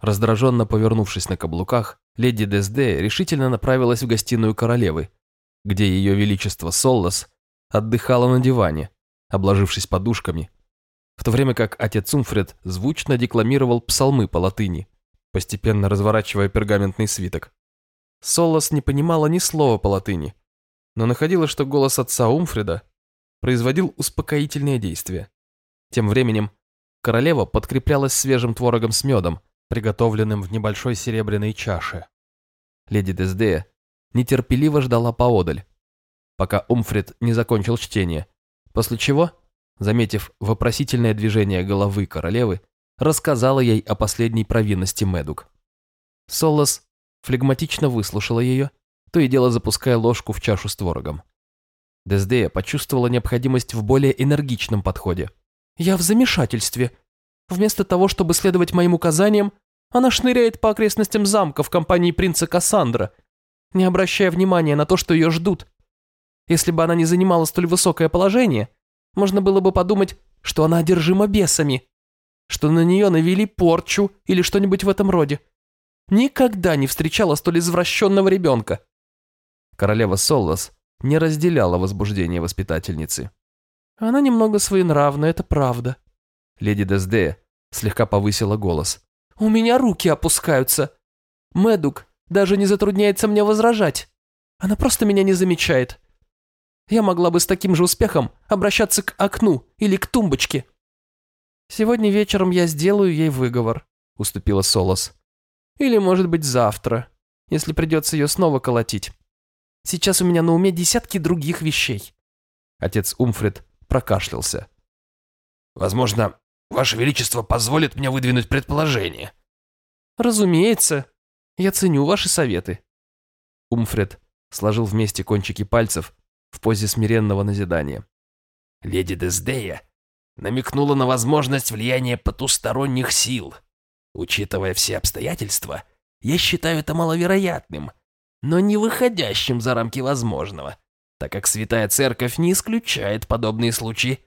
Раздраженно повернувшись на каблуках, леди Дездея решительно направилась в гостиную королевы, где ее величество Соллас отдыхала на диване, обложившись подушками, в то время как отец Умфред звучно декламировал псалмы по латыни, постепенно разворачивая пергаментный свиток. Солос не понимала ни слова по латыни, но находила, что голос отца Умфреда производил успокоительное действие. Тем временем королева подкреплялась свежим творогом с медом, приготовленным в небольшой серебряной чаше. Леди Дездея нетерпеливо ждала поодаль, пока Умфред не закончил чтение, после чего, заметив вопросительное движение головы королевы, рассказала ей о последней провинности Медук. Солос флегматично выслушала ее, то и дело запуская ложку в чашу с творогом. Дездея почувствовала необходимость в более энергичном подходе. «Я в замешательстве. Вместо того, чтобы следовать моим указаниям, она шныряет по окрестностям замка в компании принца Кассандра, не обращая внимания на то, что ее ждут. Если бы она не занимала столь высокое положение, можно было бы подумать, что она одержима бесами, что на нее навели порчу или что-нибудь в этом роде. Никогда не встречала столь извращенного ребенка. Королева Соллас не разделяла возбуждение воспитательницы. Она немного своенравна, это правда. Леди Дездея слегка повысила голос. У меня руки опускаются. Мэдук даже не затрудняется мне возражать. Она просто меня не замечает. Я могла бы с таким же успехом обращаться к окну или к тумбочке. Сегодня вечером я сделаю ей выговор, уступила Солос. Или, может быть, завтра, если придется ее снова колотить. Сейчас у меня на уме десятки других вещей. Отец Умфред прокашлялся. Возможно, Ваше Величество позволит мне выдвинуть предположение. Разумеется. Я ценю ваши советы. Умфред сложил вместе кончики пальцев в позе смиренного назидания. Леди Дездея намекнула на возможность влияния потусторонних сил. Учитывая все обстоятельства, я считаю это маловероятным – но не выходящим за рамки возможного, так как Святая Церковь не исключает подобные случаи.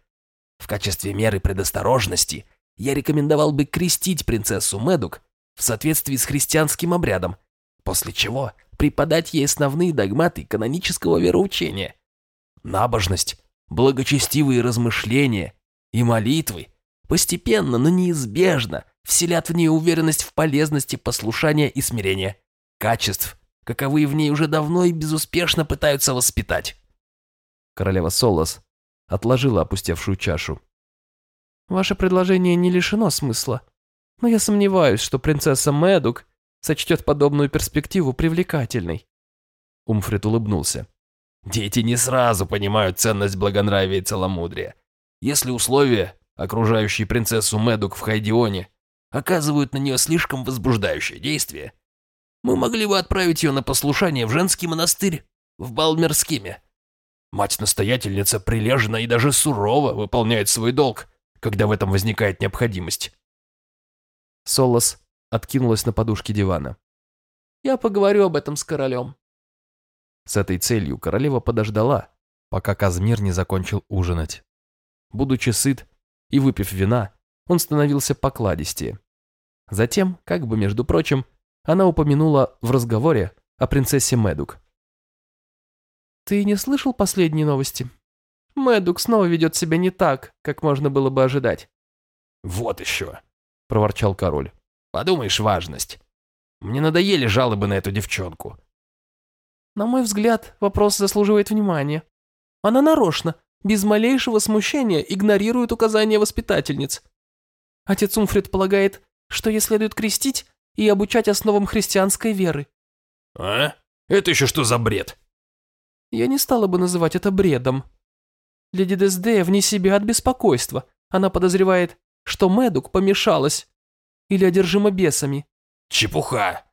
В качестве меры предосторожности я рекомендовал бы крестить принцессу Медук в соответствии с христианским обрядом, после чего преподать ей основные догматы канонического вероучения. Набожность, благочестивые размышления и молитвы постепенно, но неизбежно вселят в нее уверенность в полезности послушания и смирения, качеств, каковые в ней уже давно и безуспешно пытаются воспитать. Королева Солос отложила опустевшую чашу. «Ваше предложение не лишено смысла, но я сомневаюсь, что принцесса Мэдук сочтет подобную перспективу привлекательной». Умфрид улыбнулся. Дети не сразу понимают ценность благонравия и целомудрия. Если условия, окружающие принцессу Мэдук в Хайдионе, оказывают на нее слишком возбуждающее действие, мы могли бы отправить ее на послушание в женский монастырь в Балмерскиме. Мать-настоятельница прилежно и даже сурово выполняет свой долг, когда в этом возникает необходимость. Солос откинулась на подушке дивана. «Я поговорю об этом с королем». С этой целью королева подождала, пока Казмир не закончил ужинать. Будучи сыт и выпив вина, он становился покладистее. Затем, как бы между прочим, она упомянула в разговоре о принцессе Медук. «Ты не слышал последние новости? Медук снова ведет себя не так, как можно было бы ожидать». «Вот еще», — проворчал король. «Подумаешь, важность. Мне надоели жалобы на эту девчонку». «На мой взгляд, вопрос заслуживает внимания. Она нарочно, без малейшего смущения, игнорирует указания воспитательниц. Отец Умфрид полагает, что ей следует крестить и обучать основам христианской веры». «А? Это еще что за бред?» Я не стала бы называть это бредом. Леди Дездея вне себя от беспокойства. Она подозревает, что Мэдук помешалась или одержима бесами. Чепуха.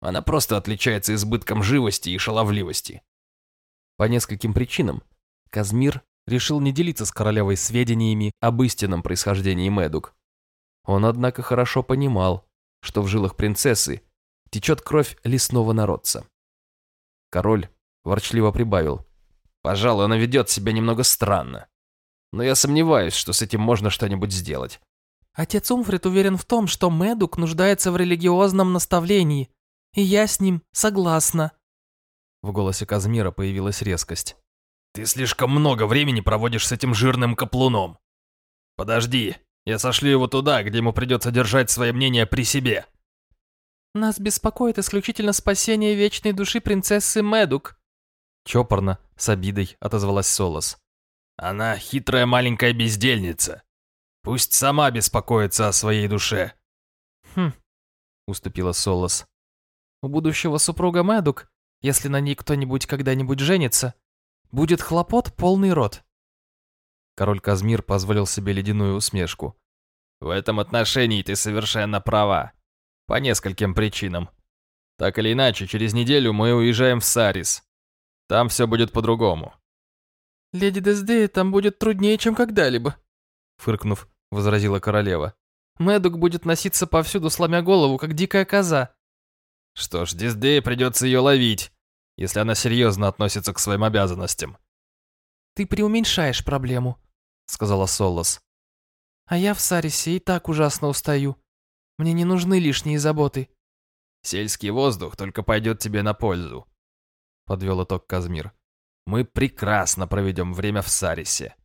Она просто отличается избытком живости и шаловливости. По нескольким причинам Казмир решил не делиться с королевой сведениями об истинном происхождении Мэдук. Он, однако, хорошо понимал, что в жилах принцессы течет кровь лесного народца. Король ворчливо прибавил. «Пожалуй, она ведет себя немного странно. Но я сомневаюсь, что с этим можно что-нибудь сделать». Отец Умфрид уверен в том, что Медук нуждается в религиозном наставлении, и я с ним согласна. В голосе Казмира появилась резкость. «Ты слишком много времени проводишь с этим жирным каплуном. Подожди, я сошлю его туда, где ему придется держать свое мнение при себе». «Нас беспокоит исключительно спасение вечной души принцессы Медук», Чопорно, с обидой отозвалась Солос. «Она хитрая маленькая бездельница. Пусть сама беспокоится о своей душе». «Хм», — уступила Солос. «У будущего супруга Мэдук, если на ней кто-нибудь когда-нибудь женится, будет хлопот полный рот». Король Казмир позволил себе ледяную усмешку. «В этом отношении ты совершенно права. По нескольким причинам. Так или иначе, через неделю мы уезжаем в Сарис. Там все будет по-другому». «Леди Дездея там будет труднее, чем когда-либо», фыркнув, возразила королева. «Мэдук будет носиться повсюду, сломя голову, как дикая коза». «Что ж, Дездея придется ее ловить, если она серьезно относится к своим обязанностям». «Ты преуменьшаешь проблему», — сказала Солос. «А я в Сарисе и так ужасно устаю. Мне не нужны лишние заботы». «Сельский воздух только пойдет тебе на пользу», подвел итог Казмир. Мы прекрасно проведем время в Сарисе.